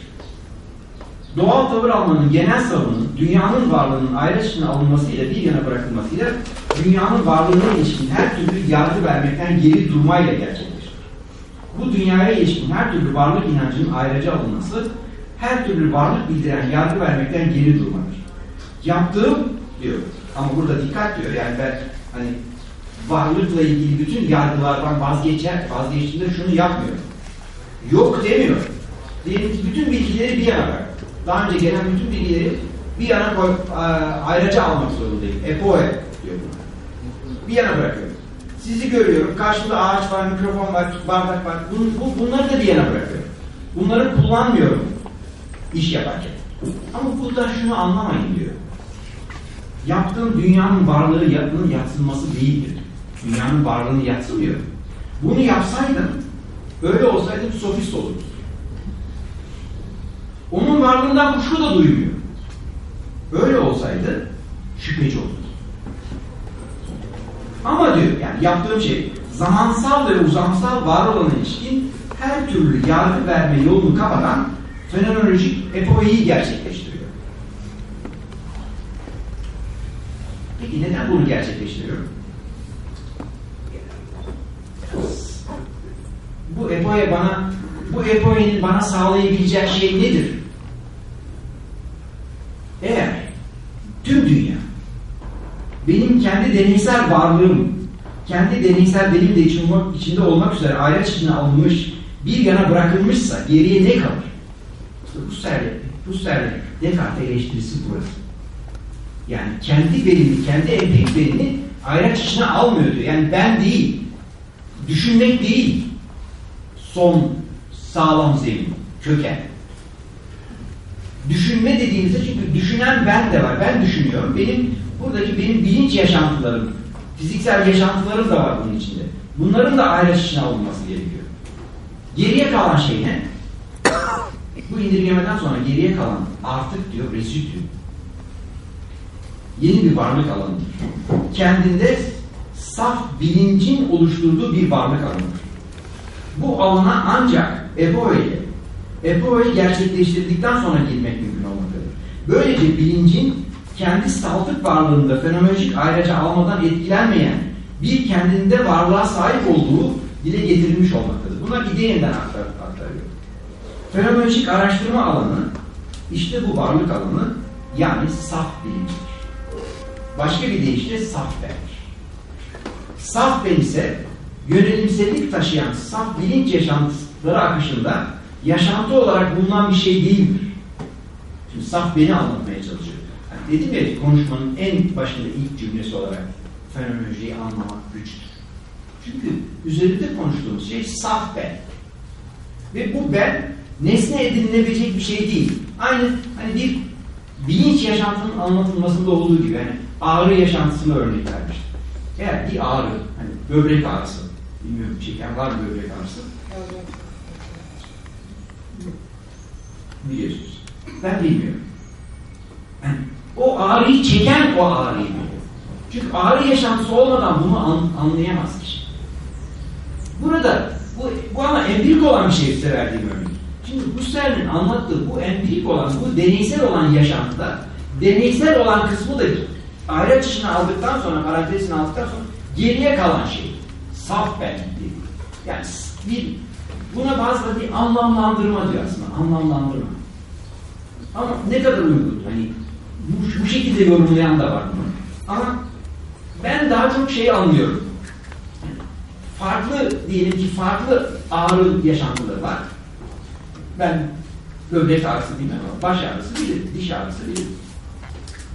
Doğal tavır almanın genel savunun dünyanın varlığının ayraç içine alınmasıyla bir yana bırakılmasıyla dünyanın varlığına ilişkin her türlü yargı vermekten geri durmayla gerçekleşir. Bu dünyaya ilişkin her türlü varlık inancının ayrıca alınması her türlü varlık bildiren yargı vermekten geri durmadır. Yaptığım diyor ama burada dikkat diyor yani ben hani varlıkla ilgili bütün yargılardan vazgeçer, vazgeçtiğinde şunu yapmıyor. Yok demiyor. Diyelim ki bütün bilgileri bir yana bırak. Daha önce gelen bütün bilgileri bir yana koy, ayrıca almak zorundayım. Epoe diyor buna. Bir yana bırakıyorum. Sizi görüyorum. Karşımda ağaç var, mikrofon var, bardak var. Bun, bu, bunları da bir yana bırakıyorum. Bunları kullanmıyorum iş yaparken. Ama burada şunu anlamayın diyor. Yaptığım dünyanın varlığı yapının yatsınması değildir. Dünyanın varlığını yatsımıyor. Bunu yapsaydım, öyle olsaydım sofist olurdum. Onun varlığından kuşku da duymuyor. Öyle olsaydı şüpheci olurdu. Ama diyor yani yaptığım şey zamansal ve uzamsal var olan ilişkin her türlü yargı verme yolunu kapatan fenomenolojik epoeyi gerçekleştiriyor. Peki neden bunu gerçekleştiriyor? Bu epoe bana bu epoenin bana sağlayabileceği şey nedir? Eğer tüm dünya benim kendi deneysel varlığım, kendi deneysel benim de içinde olmak üzere ayraç içine alınmış, bir yana bırakılmışsa geriye ne kalır? İşte Husserl'e, Husserl'e Descartes eleştirisi burası. Yani kendi benimi, kendi empirik benimi ayraç içine almıyor diyor. Yani ben değil, düşünmek değil, son sağlam zemin, köken. Düşünme dediğimizde çünkü düşünen ben de var. Ben düşünüyorum. Benim buradaki benim bilinç yaşantılarım, fiziksel yaşantılarım da var bunun içinde. Bunların da ayraç içine alınması gerekiyor. Geriye kalan şey ne? Bu indirgemeden sonra geriye kalan artık diyor residü. Yeni bir varlık alanıdır. Kendinde saf bilincin oluşturduğu bir varlık alanıdır. Bu alana ancak Epoe ile Epoe'yi gerçekleştirdikten sonra girmek mümkün olmaktadır. Böylece bilincin kendi saltık varlığında fenomenolojik ayrıca almadan etkilenmeyen bir kendinde varlığa sahip olduğu dile getirilmiş olmaktadır. Bunlar İdeyen'den aktar, aktarıyor. Fenomenolojik araştırma alanı işte bu varlık alanı yani saf bilinçtir. Başka bir deyişle saf bendir. Saf ben ise yönelimsellik taşıyan saf bilinç yaşantıları akışında yaşantı olarak bulunan bir şey değildir. Şimdi saf beni anlatmaya çalışıyor. Yani dedim ya konuşmanın en başında ilk cümlesi olarak fenomenolojiyi anlamak güçtür. Çünkü üzerinde konuştuğumuz şey saf ben. Ve bu ben nesne edinilebilecek bir şey değil. Aynı hani bir bilinç yaşantının anlatılmasında olduğu gibi hani ağrı yaşantısını örnek vermiştim. Eğer bir ağrı, hani böbrek ağrısı, bilmiyorum çeken var mı böbrek ağrısı? Biliyorsunuz. Ben bilmiyorum. O ağrıyı çeken o ağrıyı biliyor. Çünkü ağrı yaşantısı olmadan bunu an, anlayamaz kişi. Burada bu, bu ama empirik olan bir şey verdiğim örnek. Şimdi Husserl'in anlattığı bu empirik olan, bu deneysel olan yaşantıda deneysel olan kısmı da ayraç içine aldıktan sonra, parantezini aldıktan sonra geriye kalan şey. Saf ben diyor. Yani bir, buna bazıları bir anlamlandırma diyor aslında. Anlamlandırma. Ama ne kadar uygun? Hani bu, bu şekilde yorumlayan da var. Ama ben daha çok şey anlıyorum. Farklı diyelim ki farklı ağrı yaşantıları var. Ben böbrek ağrısı bilmem ama baş ağrısı bilirim, diş ağrısı bilirim.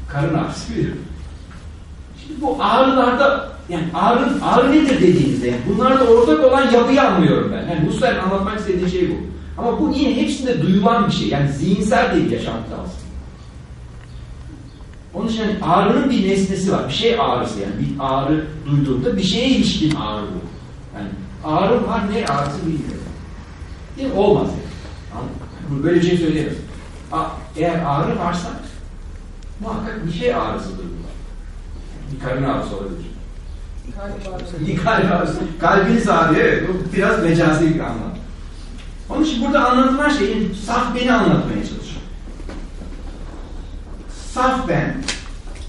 Karın ağrısı bilirim. Şimdi bu ağrılarda yani ağrı, ağrı nedir dediğinizde yani bunlarda ortak olan yapıyı anlıyorum ben. Yani Husserl anlatmak istediği şey bu. Ama bu yine hepsinde duyulan bir şey. Yani zihinsel değil yaşantı aslında. Onun için hani ağrının bir nesnesi var. Bir şey ağrısı yani. Bir ağrı duyduğumda bir şeye ilişkin ağrı bu. Yani ağrım var ne ağrısı bilmiyorum. Değil mi? Olmaz yani. Mı? Böyle bir şey söyleyemez. Eğer ağrı varsa muhakkak bir şey ağrısıdır bu. Bir karın ağrısı olabilir. Kalp ağrısı. Kalbiniz ağrıyor evet. Bu biraz mecazi bir anlam. Onun için burada anlatılan şeyin saf beni anlatmaya çalışıyor. Saf ben,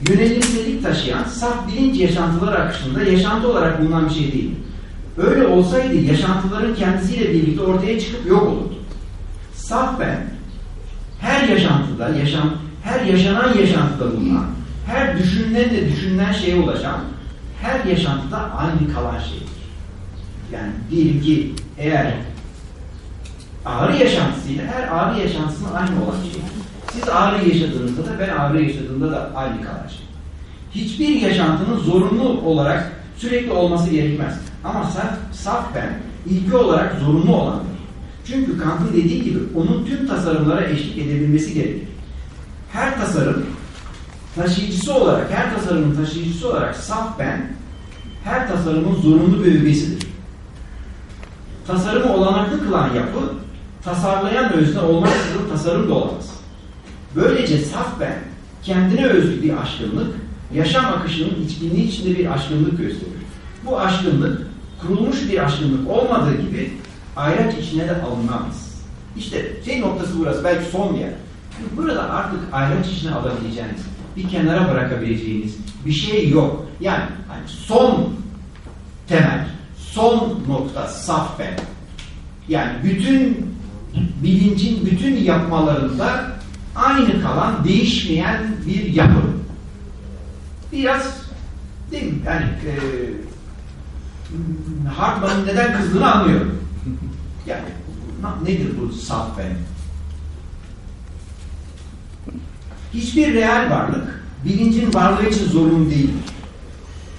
yönelimselik taşıyan saf bilinç yaşantılar akışında yaşantı olarak bulunan bir şey değil. Öyle olsaydı yaşantıların kendisiyle birlikte ortaya çıkıp yok olurdu. Saf ben, her yaşantıda, yaşam, her yaşanan yaşantıda bulunan, her düşünülen de düşünülen şeye ulaşan, her yaşantıda aynı kalan şeydir. Yani diyelim ki eğer ağrı yaşantısıyla her ağrı yaşantısının aynı olan şey. Siz ağrı yaşadığınızda da ben ağrı yaşadığımda da aynı şey. Hiçbir yaşantının zorunlu olarak sürekli olması gerekmez. Ama saf, saf ben ilgi olarak zorunlu olandır. Çünkü Kant'ın dediği gibi onun tüm tasarımlara eşlik edebilmesi gerekir. Her tasarım taşıyıcısı olarak, her tasarımın taşıyıcısı olarak saf ben her tasarımın zorunlu bir ögesidir. Tasarımı olanaklı kılan yapı tasarlayan özne olmaksızın tasarım da olamaz. Böylece saf ben kendine özgü bir aşkınlık, yaşam akışının içkinliği içinde bir aşkınlık gösterir. Bu aşkınlık kurulmuş bir aşkınlık olmadığı gibi ayraç içine de alınamaz. İşte şey noktası burası belki son yer. Burada artık ayraç içine alabileceğiniz, bir kenara bırakabileceğiniz bir şey yok. Yani hani son temel, son nokta saf ben. Yani bütün bilincin bütün yapmalarında aynı kalan, değişmeyen bir yapı. Biraz değil mi? Yani e, Hartman'ın neden kızdığını anlıyorum. Yani nedir bu saf ben? Hiçbir reel varlık bilincin varlığı için zorunlu değildir.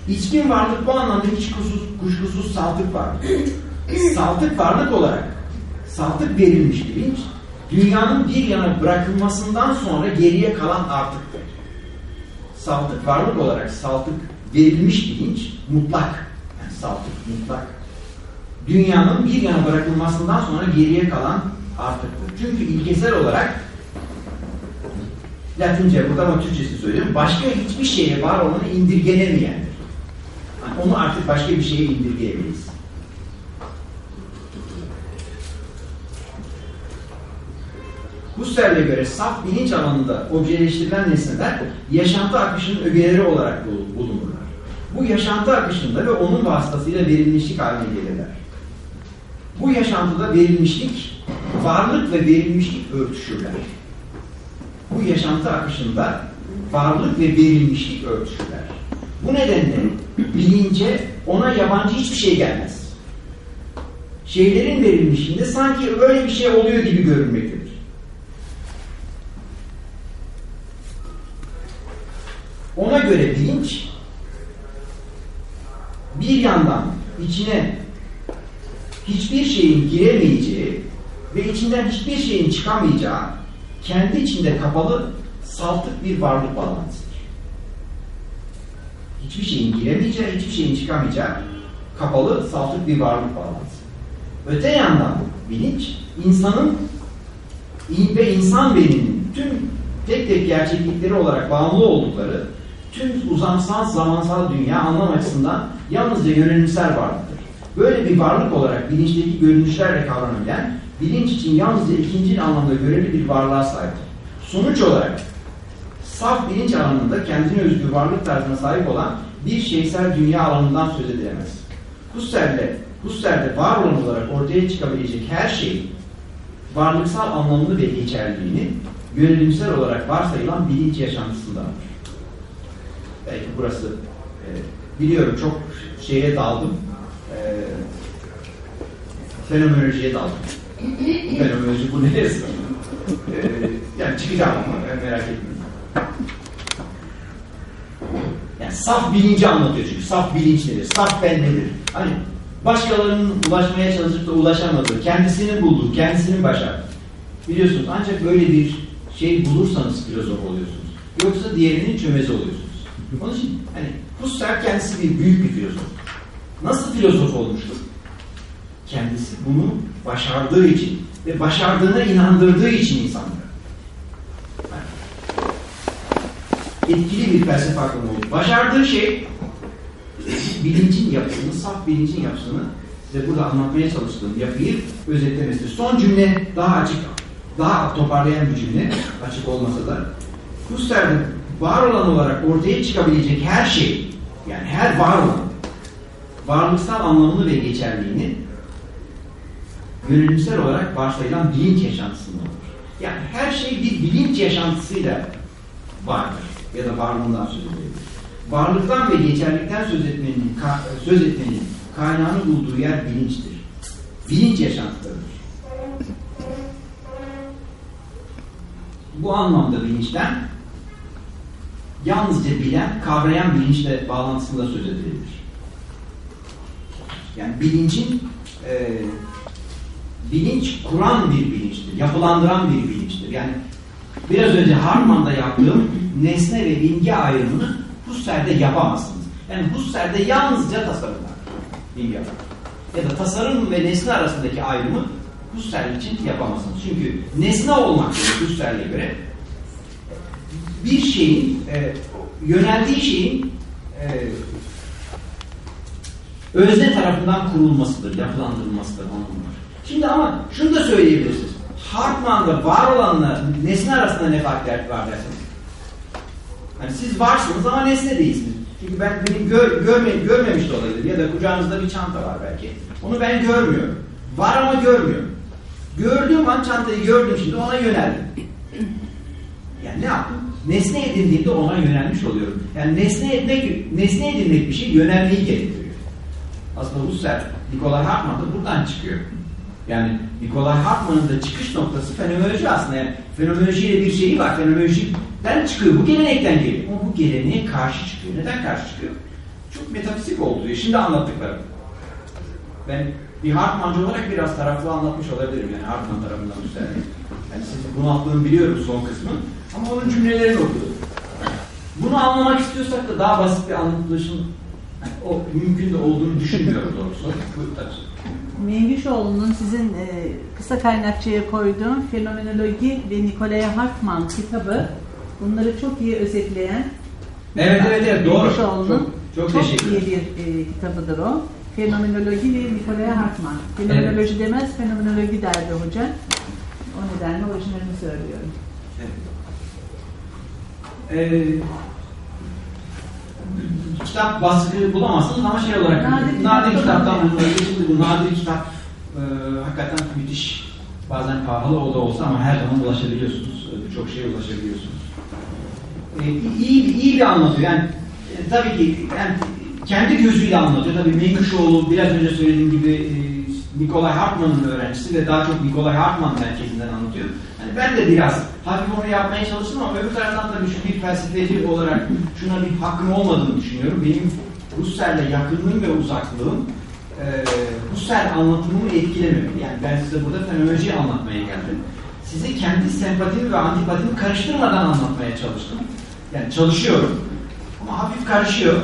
İçkin varlık bu anlamda hiç kuşkusuz, kuşkusuz saltık varlık. saltık varlık olarak saltık verilmiş bilinç dünyanın bir yana bırakılmasından sonra geriye kalan artıktır. Saltık varlık olarak saltık verilmiş bilinç mutlak. Yani saltık mutlak. Dünyanın bir yana bırakılmasından sonra geriye kalan artıktır. Çünkü ilkesel olarak Latince burada ama Türkçesi söylüyorum. Başka hiçbir şeye var olanı indirgenemeyendir. Yani onu artık başka bir şeye indirgeyemeyiz. Husserl'e göre saf bilinç alanında objeleştirilen nesneler yaşantı akışının ögeleri olarak bul- bulunurlar. Bu yaşantı akışında ve onun vasıtasıyla verilmişlik haline gelirler. Bu yaşantıda verilmişlik, varlık ve verilmişlik örtüşürler. Bu yaşantı akışında varlık ve verilmişlik örtüşürler. Bu nedenle bilince ona yabancı hiçbir şey gelmez. Şeylerin verilmişliğinde sanki öyle bir şey oluyor gibi görünmektedir. Ona göre bilinç bir yandan içine hiçbir şeyin giremeyeceği ve içinden hiçbir şeyin çıkamayacağı kendi içinde kapalı saltık bir varlık bağlantısıdır. Hiçbir şeyin giremeyeceği, hiçbir şeyin çıkamayacağı kapalı saltık bir varlık bağlantısı. Öte yandan bilinç insanın ve insan beyninin tüm tek tek gerçeklikleri olarak bağımlı oldukları tüm uzamsal zamansal dünya anlam açısından yalnızca yönelimsel varlıktır. Böyle bir varlık olarak bilinçteki görünüşlerle kavranabilen, bilinç için yalnızca ikinci anlamda görevli bir varlığa sahiptir. Sonuç olarak saf bilinç alanında kendine özgü varlık tarzına sahip olan bir şeysel dünya alanından söz edilemez. Husserl'de, Husserl'de var olan olarak ortaya çıkabilecek her şey varlıksal anlamını ve geçerliğini yönelimsel olarak varsayılan bilinç yaşantısındadır. Belki burası e, biliyorum çok şeye daldım. E, fenomenolojiye daldım. Fenomenoloji bu neresi? E, yani çıkacağım ama merak etmeyin. Yani saf bilinci anlatıyor çünkü. Saf bilinç nedir? Saf ben nedir? Hani başkalarının ulaşmaya çalışıp da ulaşamadığı, kendisinin bulduğu, kendisinin başardığı. Biliyorsunuz ancak böyle bir şey bulursanız filozof oluyorsunuz. yoksa diğerinin çömezi oluyorsunuz. Onun için hani Husserl kendisi bir büyük bir filozof. Nasıl filozof olmuştur? Kendisi bunu başardığı için ve başardığına inandırdığı için insanlara. Etkili bir felsefe akımı oldu. Başardığı şey bilincin yapısını, saf bilincin yapısını size burada anlatmaya çalıştığım yapıyı özetlemesidir. Son cümle daha açık, daha toparlayan bir cümle, açık olmasa da. Husserl'in var olan olarak ortaya çıkabilecek her şey, yani her var olan, varlıksal anlamını ve geçerliğini yönelimsel olarak varsayılan bilinç yaşantısında olur. Yani her şey bir bilinç yaşantısıyla vardır ya da varlığından söz edilir. Varlıktan ve geçerlikten söz etmenin, söz etmenin kaynağını bulduğu yer bilinçtir. Bilinç yaşantılarıdır. Bu anlamda bilinçten yalnızca bilen, kavrayan bilinçle bağlantısında söz edilir. Yani bilincin e, bilinç kuran bir bilinçtir, yapılandıran bir bilinçtir. Yani biraz önce Harman'da yaptığım nesne ve imge ayrımını Husserl'de yapamazsınız. Yani Husserl'de yalnızca tasarım var. Var. Ya da tasarım ve nesne arasındaki ayrımı Husserl için yapamazsınız. Çünkü nesne olmak Husserl'e göre bir şeyin e, yöneldiği şeyin e, özne tarafından kurulmasıdır, yapılandırılmasıdır anlamlar. Şimdi ama şunu da söyleyebilirsiniz. Hartman'da var olanla nesne arasında ne fark var dersiniz? Yani siz varsınız ama nesne değilsiniz. Çünkü ben benim gör, görme, görmemiş de olabilir ya da kucağınızda bir çanta var belki. Onu ben görmüyorum. Var ama görmüyorum. Gördüğüm an çantayı gördüm şimdi ona yöneldim. Yani ne yaptım? Nesne edindiğimde ona yönelmiş oluyorum. Yani nesne etmek, nesne edinmek bir şey yönelmeyi gerektiriyor. Aslında Husserl, Nikolay Hartmann da buradan çıkıyor. Yani Nikolay Hartmann'ın da çıkış noktası fenomenoloji aslında. Yani fenomenolojiyle bir şeyi var. Fenomenolojiden çıkıyor. Bu gelenekten geliyor. Ama bu geleneğe karşı çıkıyor. Neden karşı çıkıyor? Çok metafizik oldu. Şimdi anlattıklarım. Ben bir Hartman'cı olarak biraz taraflı anlatmış olabilirim. Yani Hartmann tarafından Husserl'i. Yani sizi bunalttığını biliyorum son kısmı. Ama onun cümlelerini okudum. Bunu anlamak istiyorsak da daha basit bir anlatılışın o mümkün de olduğunu düşünmüyorum doğrusu. Mengüşoğlu'nun sizin e, kısa kaynakçaya koyduğum Fenomenoloji ve Nikolay Hartmann kitabı bunları çok iyi özetleyen Evet evet evet doğru. Çok, çok, çok teşekkür iyi bir e, kitabıdır o. Fenomenoloji ve Nikolay Hartmann. Fenomenoloji demez, fenomenoloji derdi hoca. O nedenle orijinalini söylüyorum. Ee, kitap baskı bulamazsınız ama şey olarak Nadir nadir, kitap kitaptan. Şimdi bu nadir kitap e, hakikaten müthiş. Bazen pahalı o da olsa ama her zaman ulaşabiliyorsunuz. E, Birçok şeye ulaşabiliyorsunuz. E, iyi, iyi bir anlatıyor. Yani e, tabii ki yani kendi gözüyle anlatıyor. Tabii Mengüşoğlu biraz önce söylediğim gibi e, Nikolay Hartmann'ın öğrencisi ve daha çok Nikolay Hartmann merkezinden anlatıyor. Yani ben de biraz hafif onu yapmaya çalıştım ama öbür taraftan tabii şu bir felsefeci olarak şuna bir hakkım olmadığını düşünüyorum. Benim Husserl'le yakınlığım ve uzaklığım e, Husserl anlatımımı etkilemiyor. Yani ben size burada fenomenolojiyi anlatmaya geldim. Size kendi sempatimi ve antipatimi karıştırmadan anlatmaya çalıştım. Yani çalışıyorum. Ama hafif karışıyor.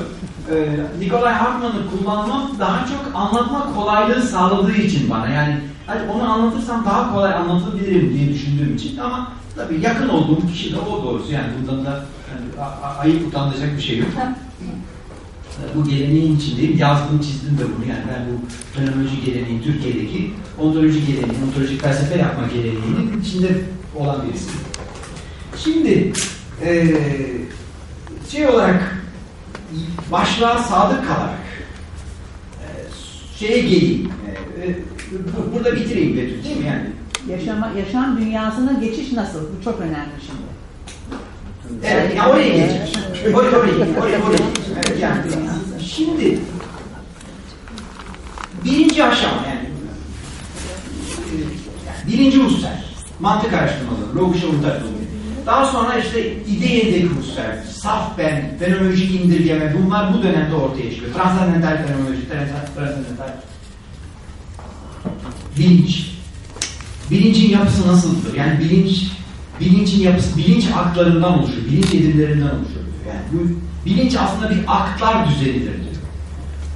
Ee, Nikolay Hartmann'ı kullanmam daha çok anlatma kolaylığı sağladığı için bana. Yani hani onu anlatırsam daha kolay anlatabilirim diye düşündüğüm için ama tabii yakın olduğum kişi de o doğrusu. Yani bundan da yani, ayıp utanılacak bir şey yok. Ee, Bu geleneğin içindeyim. Yazdım, çizdim de bunu. Yani ben bu fenomenoloji geleneği, Türkiye'deki ontoloji geleneği, ontolojik felsefe yapma geleneğinin içinde olan birisiyim. Şimdi eee şey olarak başlığa sadık kalarak e, şeye geleyim. E, e, bu- burada bitireyim Betül değil mi yani? Yaşama, yaşam dünyasına geçiş nasıl? Bu çok önemli şimdi. Evet, ya oraya geçeceğim. Oraya, oraya, oraya, oraya. Evet, yani. Şimdi birinci aşama yani e, birinci Husserl mantık araştırmaları, loguşa unutatılıyor. Daha sonra işte ideyedeki Husserl, saf ben, fenomenolojik indirgeme bunlar bu dönemde ortaya çıkıyor. Transandental fenomenoloji, trans- transandental bilinç. Bilincin yapısı nasıldır? Yani bilinç bilincin yapısı, bilinç aklarından oluşuyor, bilinç edimlerinden oluşuyor. Yani bu bilinç aslında bir aktlar düzenidir diyor.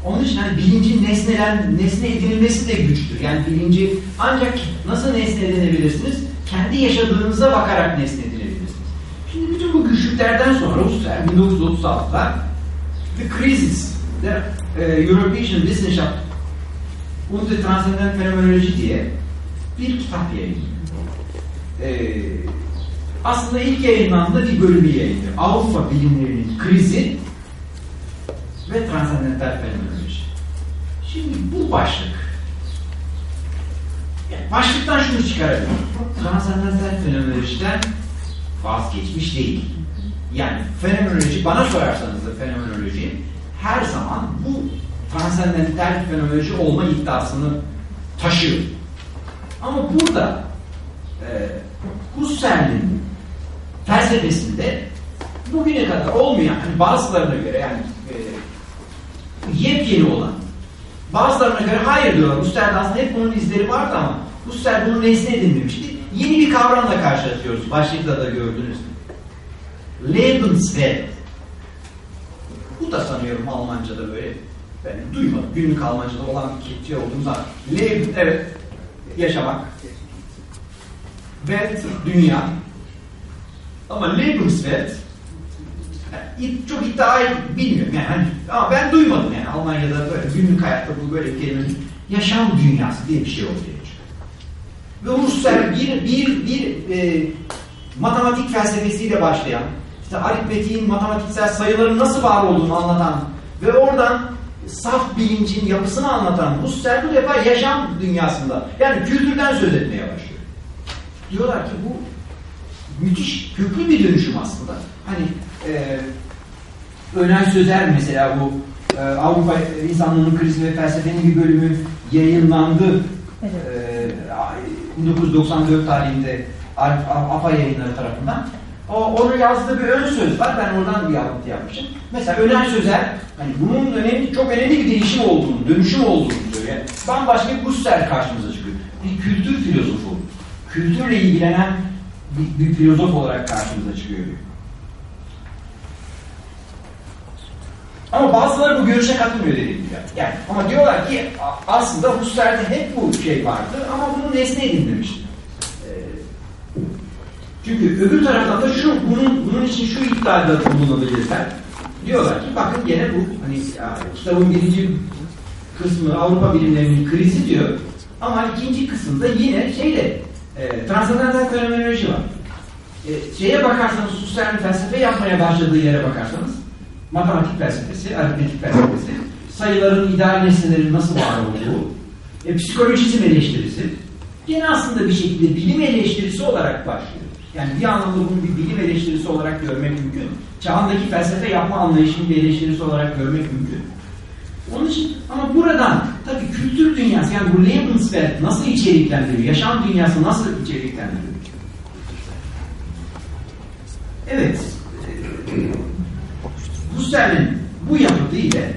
Onun için hani bilincin nesnelen, nesne edinilmesi de güçtür. Yani bilinci ancak nasıl nesne edinebilirsiniz? Kendi yaşadığınıza bakarak nesne. Güçlüklerden sonra Husserl 1936'da The Crisis, The e, European Wissenschaft und die Transzendent Phänomenologie diye bir kitap yayınlıyor. Ee, aslında ilk yayınlandığı bir bölümü yayınlıyor. Avrupa bilimlerinin krizi ve transandental fenomenoloji. Şimdi bu başlık yani başlıktan şunu çıkarabilirim. Transandental fenomenolojiden vazgeçmiş değil. Yani fenomenoloji, bana sorarsanız da fenomenoloji her zaman bu transandental fenomenoloji olma iddiasını taşıyor. Ama burada e, Husserl'in felsefesinde bugüne kadar olmayan, hani bazılarına göre yani e, yepyeni olan, bazılarına göre hayır diyorlar. Husserl'de aslında hep bunun izleri vardı ama Husserl bunu nesne edinmemişti. Yeni bir kavramla karşılaşıyoruz. Başlıkta da gördünüz. Lebenswelt. Bu da sanıyorum Almanca'da böyle ben duymadım. Günlük Almanca'da olan bir şey olduğunu zaman. Leben, evet. Yaşamak. Welt, dünya. Ama Lebenswelt yani çok iddiayı bilmiyorum yani hani, ama ben duymadım yani Almanya'da böyle günlük hayatta bu böyle bir kelimenin yaşam dünyası diye bir şey ortaya. Ve Husserl bir, bir, bir e, matematik felsefesiyle başlayan işte aritmetiğin, matematiksel sayıların nasıl var olduğunu anlatan ve oradan saf bilincin yapısını anlatan Husserl bu defa yaşam dünyasında yani kültürden söz etmeye başlıyor. Diyorlar ki bu müthiş köklü bir dönüşüm aslında. Hani e, Önay Sözer mesela bu e, Avrupa insanlığının krizi ve felsefenin bir bölümü yayınlandı. Evet. E, 1994 tarihinde APA yayınları tarafından. O, onu yazdığı bir ön söz var. Ben oradan bir alıntı yapmışım. Mesela Önay Sözer hani bunun önemli, çok önemli bir değişim olduğunu, dönüşüm olduğunu söylüyor. Yani bambaşka bir Husserl karşımıza çıkıyor. Bir kültür filozofu. Kültürle ilgilenen bir, bir filozof olarak karşımıza çıkıyor. Ama bazıları bu görüşe katılmıyor dediğim gibi. Yani ama diyorlar ki aslında Husserl'de hep bu şey vardı ama bunu nesne edinmemişti. Çünkü öbür taraftan da şu bunun bunun için şu iddiada bulunabilirler. Diyorlar ki bakın gene bu hani kitabın birinci kısmı Avrupa bilimlerinin krizi diyor. Ama ikinci kısımda yine şeyle e, transandantal fenomenoloji var. E, şeye bakarsanız Husserl'in felsefe yapmaya başladığı yere bakarsanız matematik felsefesi, aritmetik felsefesi, sayıların ideal nesnelerin nasıl var olduğu, e, psikolojizm eleştirisi, yine aslında bir şekilde bilim eleştirisi olarak başlıyor. Yani bir anlamda bunu bir bilim eleştirisi olarak görmek mümkün. Çağındaki felsefe yapma anlayışını bir eleştirisi olarak görmek mümkün. Onun için ama buradan tabii kültür dünyası yani bu Lebenswelt nasıl içeriklendiriyor? Yaşam dünyası nasıl içeriklendiriyor? Evet. Husserl'in bu yapıtı ile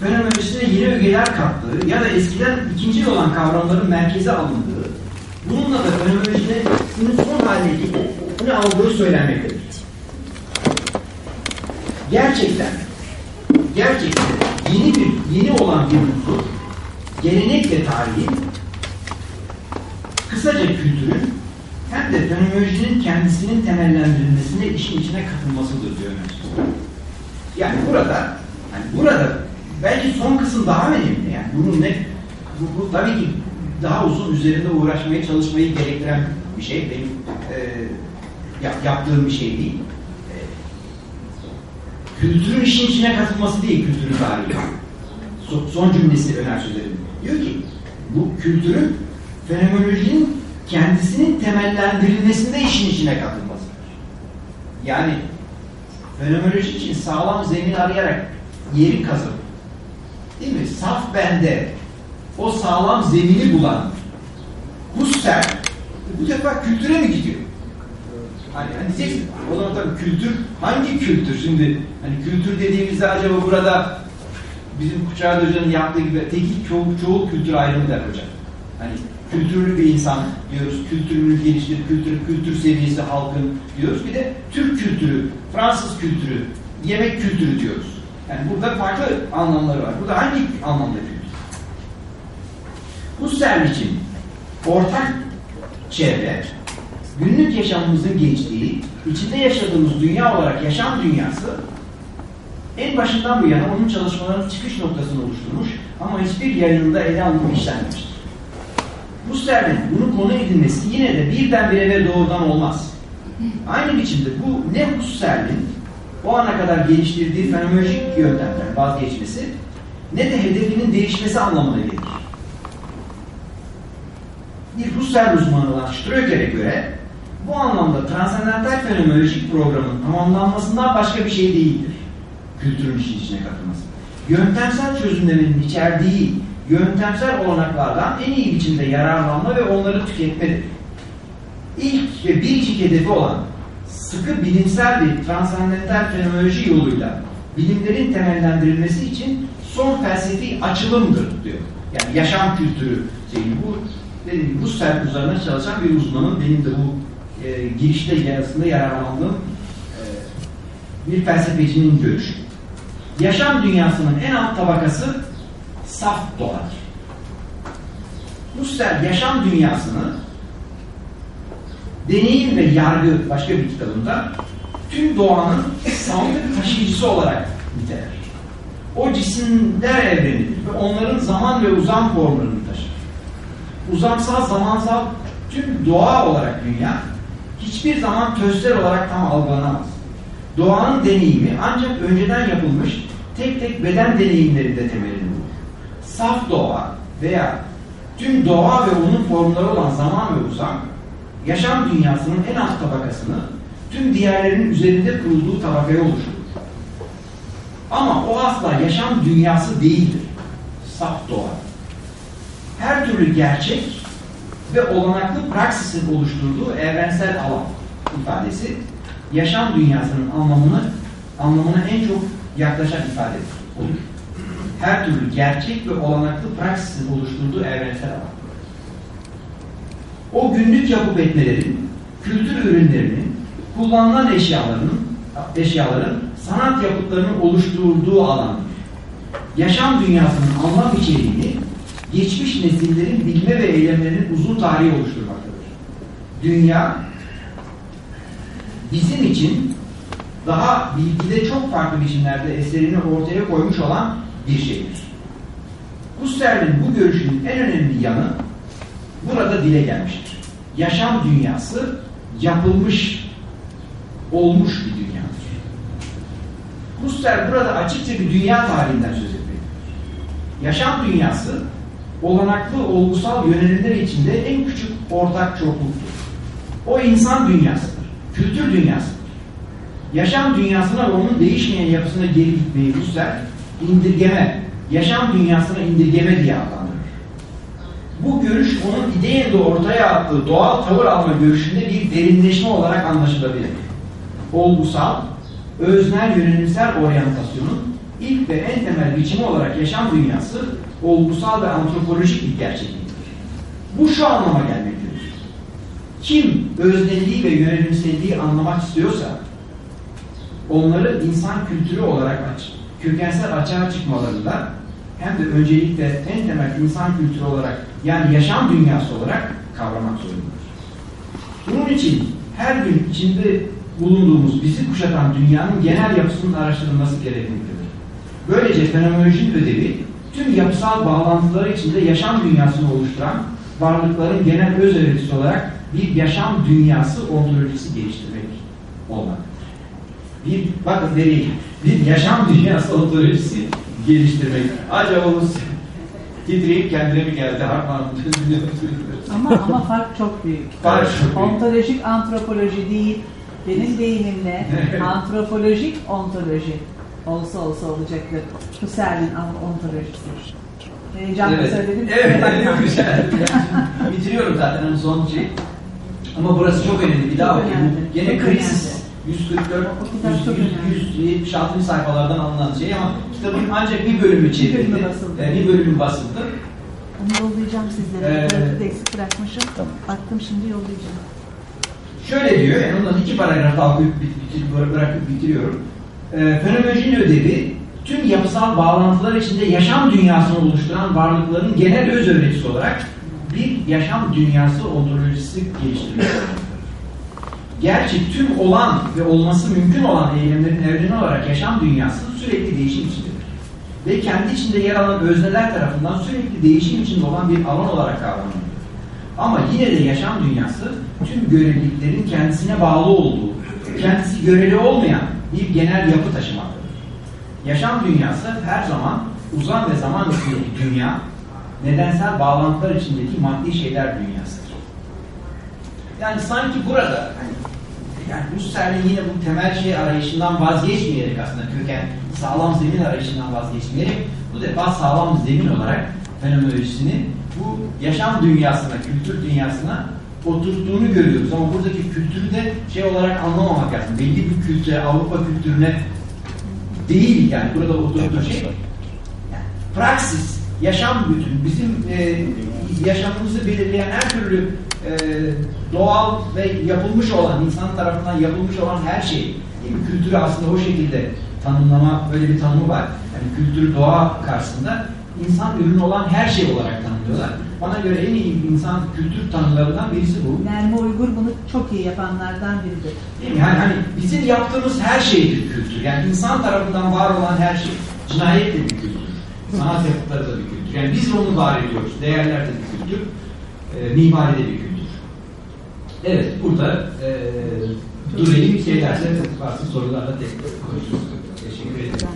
fenomenolojisine yeni ögeler kattığı ya da eskiden ikinci olan kavramların merkeze alındığı, bununla da fenomenolojinin son haline getirdiğini aldığı söylenmektedir. Gerçekten, gerçekten yeni bir, yeni olan bir unsur, gelenek ve tarihin, kısaca kültürün hem de fenomenolojinin kendisinin temellendirilmesine işin içine katılmasıdır diyor Yani burada, yani burada belki son kısım daha önemli. Yani bunun ne, bu, bu tabii ki daha uzun üzerinde uğraşmaya çalışmayı gerektiren bir şey. Benim e, yap, yaptığım bir şey değil. E, kültürün işin içine katılması değil kültürün tarihi. Son, son cümlesi Öner Sözer'in. Diyor ki bu kültürün fenomenolojinin kendisinin temellendirilmesinde işin içine katılması. Yani fenomenoloji için sağlam zemin arayarak yeri kazıp değil mi? Saf bende o sağlam zemini bulan Husserl bu defa kültüre mi gidiyor? Hani, hani diyeceksin, o zaman tabii kültür, hangi kültür? Şimdi hani kültür dediğimizde acaba burada bizim Kuşağı Hoca'nın yaptığı gibi tekil çoğul, çoğul kültür ayrımı der hocam. Hani kültürlü bir insan diyoruz, kültürünü geliştir, kültür, kültür seviyesi halkın diyoruz. Bir de Türk kültürü, Fransız kültürü, yemek kültürü diyoruz. Yani burada farklı anlamları var. Burada hangi anlamda kültür? Husserl için ortak çevre, günlük yaşamımızın geçtiği, içinde yaşadığımız dünya olarak yaşam dünyası en başından bu yana onun çalışmalarının çıkış noktasını oluşturmuş ama hiçbir yayınında ele alınıp işlenmemiştir. Husserl'in bunu konu edilmesi yine de birdenbire ve doğrudan olmaz. Aynı biçimde bu ne Husserl'in o ana kadar geliştirdiği fenomenolojik yöntemden vazgeçmesi ne de hedefinin değişmesi anlamına gelir. Bir Husserl uzmanı olan Ströker'e göre bu anlamda transendental fenomenolojik programın tamamlanmasından başka bir şey değildir. Kültürün işin içine katılması. Yöntemsel çözümlemenin içerdiği yöntemsel olanaklardan en iyi biçimde yararlanma ve onları tüketmedir. İlk ve biricik hedefi olan sıkı bilimsel bir transendental fenomenoloji yoluyla bilimlerin temellendirilmesi için son felsefi açılımdır diyor. Yani yaşam kültürü şeyi bu dediğim gibi bu sert üzerine çalışan bir uzmanın benim de bu e, girişte yarısında yararlandığım e, bir felsefecinin görüşü. Yaşam dünyasının en alt tabakası saf doğadır. Husserl yaşam dünyasını deneyim ve yargı başka bir kitabında tüm doğanın sandık taşıyıcısı olarak niteler. O cisimler evrenidir ve onların zaman ve uzam formlarını. Uzamsal, zamansal tüm doğa olarak dünya hiçbir zaman tözler olarak tam algılanamaz. Doğanın deneyimi ancak önceden yapılmış tek tek beden deneyimlerinde temelini bulur. Saf doğa veya tüm doğa ve onun formları olan zaman ve uzam yaşam dünyasının en alt tabakasını tüm diğerlerinin üzerinde kurulduğu tabakaya oluşturur. Ama o asla yaşam dünyası değildir. Saf doğa. Her türlü gerçek ve olanaklı praksisin oluşturduğu evrensel alan ifadesi yaşam dünyasının anlamını anlamına en çok yaklaşan ifade olur. Her türlü gerçek ve olanaklı praksisin oluşturduğu evrensel alan. O günlük yapıp etmelerin, kültür ürünlerinin, kullanılan eşyaların, eşyaların sanat yapıtlarının oluşturduğu alandır. Yaşam dünyasının anlam içeriğini geçmiş nesillerin bilme ve eylemlerinin uzun tarihi oluşturmaktadır. Dünya bizim için daha bilgide çok farklı biçimlerde eserini ortaya koymuş olan bir şeydir. Husserl'in bu görüşünün en önemli yanı burada dile gelmiştir. Yaşam dünyası yapılmış, olmuş bir dünyadır. Husserl burada açıkça bir dünya tarihinden söz etmektedir. Yaşam dünyası olanaklı olgusal yönelimler içinde en küçük ortak çokluktur. O insan dünyasıdır, kültür dünyasıdır. Yaşam dünyasına onun değişmeyen yapısına geri gitmeyi Husserl indirgeme, yaşam dünyasına indirgeme diye adlandırır. Bu görüş onun İdeye'de ortaya attığı doğal tavır alma görüşünde bir derinleşme olarak anlaşılabilir. Olgusal, öznel yönelimsel oryantasyonun ilk ve en temel biçimi olarak yaşam dünyası olgusal ve antropolojik bir gerçekliktir. Bu şu anlama gelmektedir. Kim öznelliği ve yönelimselliği anlamak istiyorsa onları insan kültürü olarak aç, kökensel açığa çıkmalarında hem de öncelikle en temel insan kültürü olarak yani yaşam dünyası olarak kavramak zorundadır. Bunun için her gün içinde bulunduğumuz, bizi kuşatan dünyanın genel yapısının araştırılması gerekmektedir. Böylece fenomenolojinin ödevi tüm yapısal bağlantıları içinde yaşam dünyasını oluşturan varlıkların genel öz öğretisi olarak bir yaşam dünyası ontolojisi geliştirmek olmaktadır. Bir, bakın nereye, bir yaşam dünyası ontolojisi geliştirmek. Acaba onu titreyip kendine mi geldi Harman? Ama ama fark çok büyük. Fark çok büyük. Ontolojik antropoloji değil, benim deyimimle antropolojik ontoloji olsa olsa olacaktır. Husserl'in ontolojisi. Heyecanla evet. söyledim. Evet, evet, güzel. Bitiriyorum zaten hani son şey. Ama burası çok önemli. Bir daha önemli. Gene krisis. 144, O kitap çok 100, önemli. 176. sayfalardan alınan şey ama kitabın ancak bir bölümü çevrildi. basıldı. Ee, bir bölümü basıldı. Onu yollayacağım sizlere. Ee, eksik bırakmışım. Baktım şimdi yollayacağım. Şöyle diyor, yani ondan iki paragraf daha okuyup bit- bitir- bırakıp bitiriyorum. Fenomenolojinin ödevi, tüm yapısal bağlantılar içinde yaşam dünyasını oluşturan varlıkların genel öz öğretisi olarak bir yaşam dünyası ontolojisi geliştirmek. Gerçi tüm olan ve olması mümkün olan eylemlerin evreni olarak yaşam dünyası sürekli değişim içindedir. Ve kendi içinde yer alan özneler tarafından sürekli değişim içinde olan bir alan olarak kavranılır. Ama yine de yaşam dünyası tüm göreliliklerin kendisine bağlı olduğu, kendisi göreli olmayan bir genel yapı taşımaktadır. Yaşam dünyası her zaman uzam ve zaman içindeki dünya, nedensel bağlantılar içindeki maddi şeyler dünyasıdır. Yani sanki burada hani, yani Husserl'in yine bu temel şey arayışından vazgeçmeyerek aslında köken sağlam zemin arayışından vazgeçmeyerek bu defa sağlam zemin olarak fenomenolojisini bu yaşam dünyasına, kültür dünyasına oturttuğunu görüyoruz. Ama buradaki kültürü de şey olarak anlamamak lazım. Belli bir kültüre, Avrupa kültürüne değil yani burada oturttuğu şey yani praksis, yaşam bütün, bizim e, yaşamımızı belirleyen her türlü e, doğal ve yapılmış olan, insan tarafından yapılmış olan her şey, değil mi? kültürü aslında o şekilde tanımlama, böyle bir tanımı var. Yani kültürü doğa karşısında insan ürünü olan her şey olarak tanımlıyorlar. Bana göre en iyi insan kültür tanımlarından birisi bu. Nermi Uygur bunu çok iyi yapanlardan biridir. Değil mi? Yani hani bizim yaptığımız her şeydir kültür. Yani insan tarafından var olan her şey. Cinayet de bir kültür. Sanat yapıtları da bir kültür. Yani biz onu var ediyoruz. Değerler de bir kültür. E, mimari de bir kültür. Evet, burada e, durayım. Şeylerse varsa sorularla tek konuşuruz. Teşekkür ederim.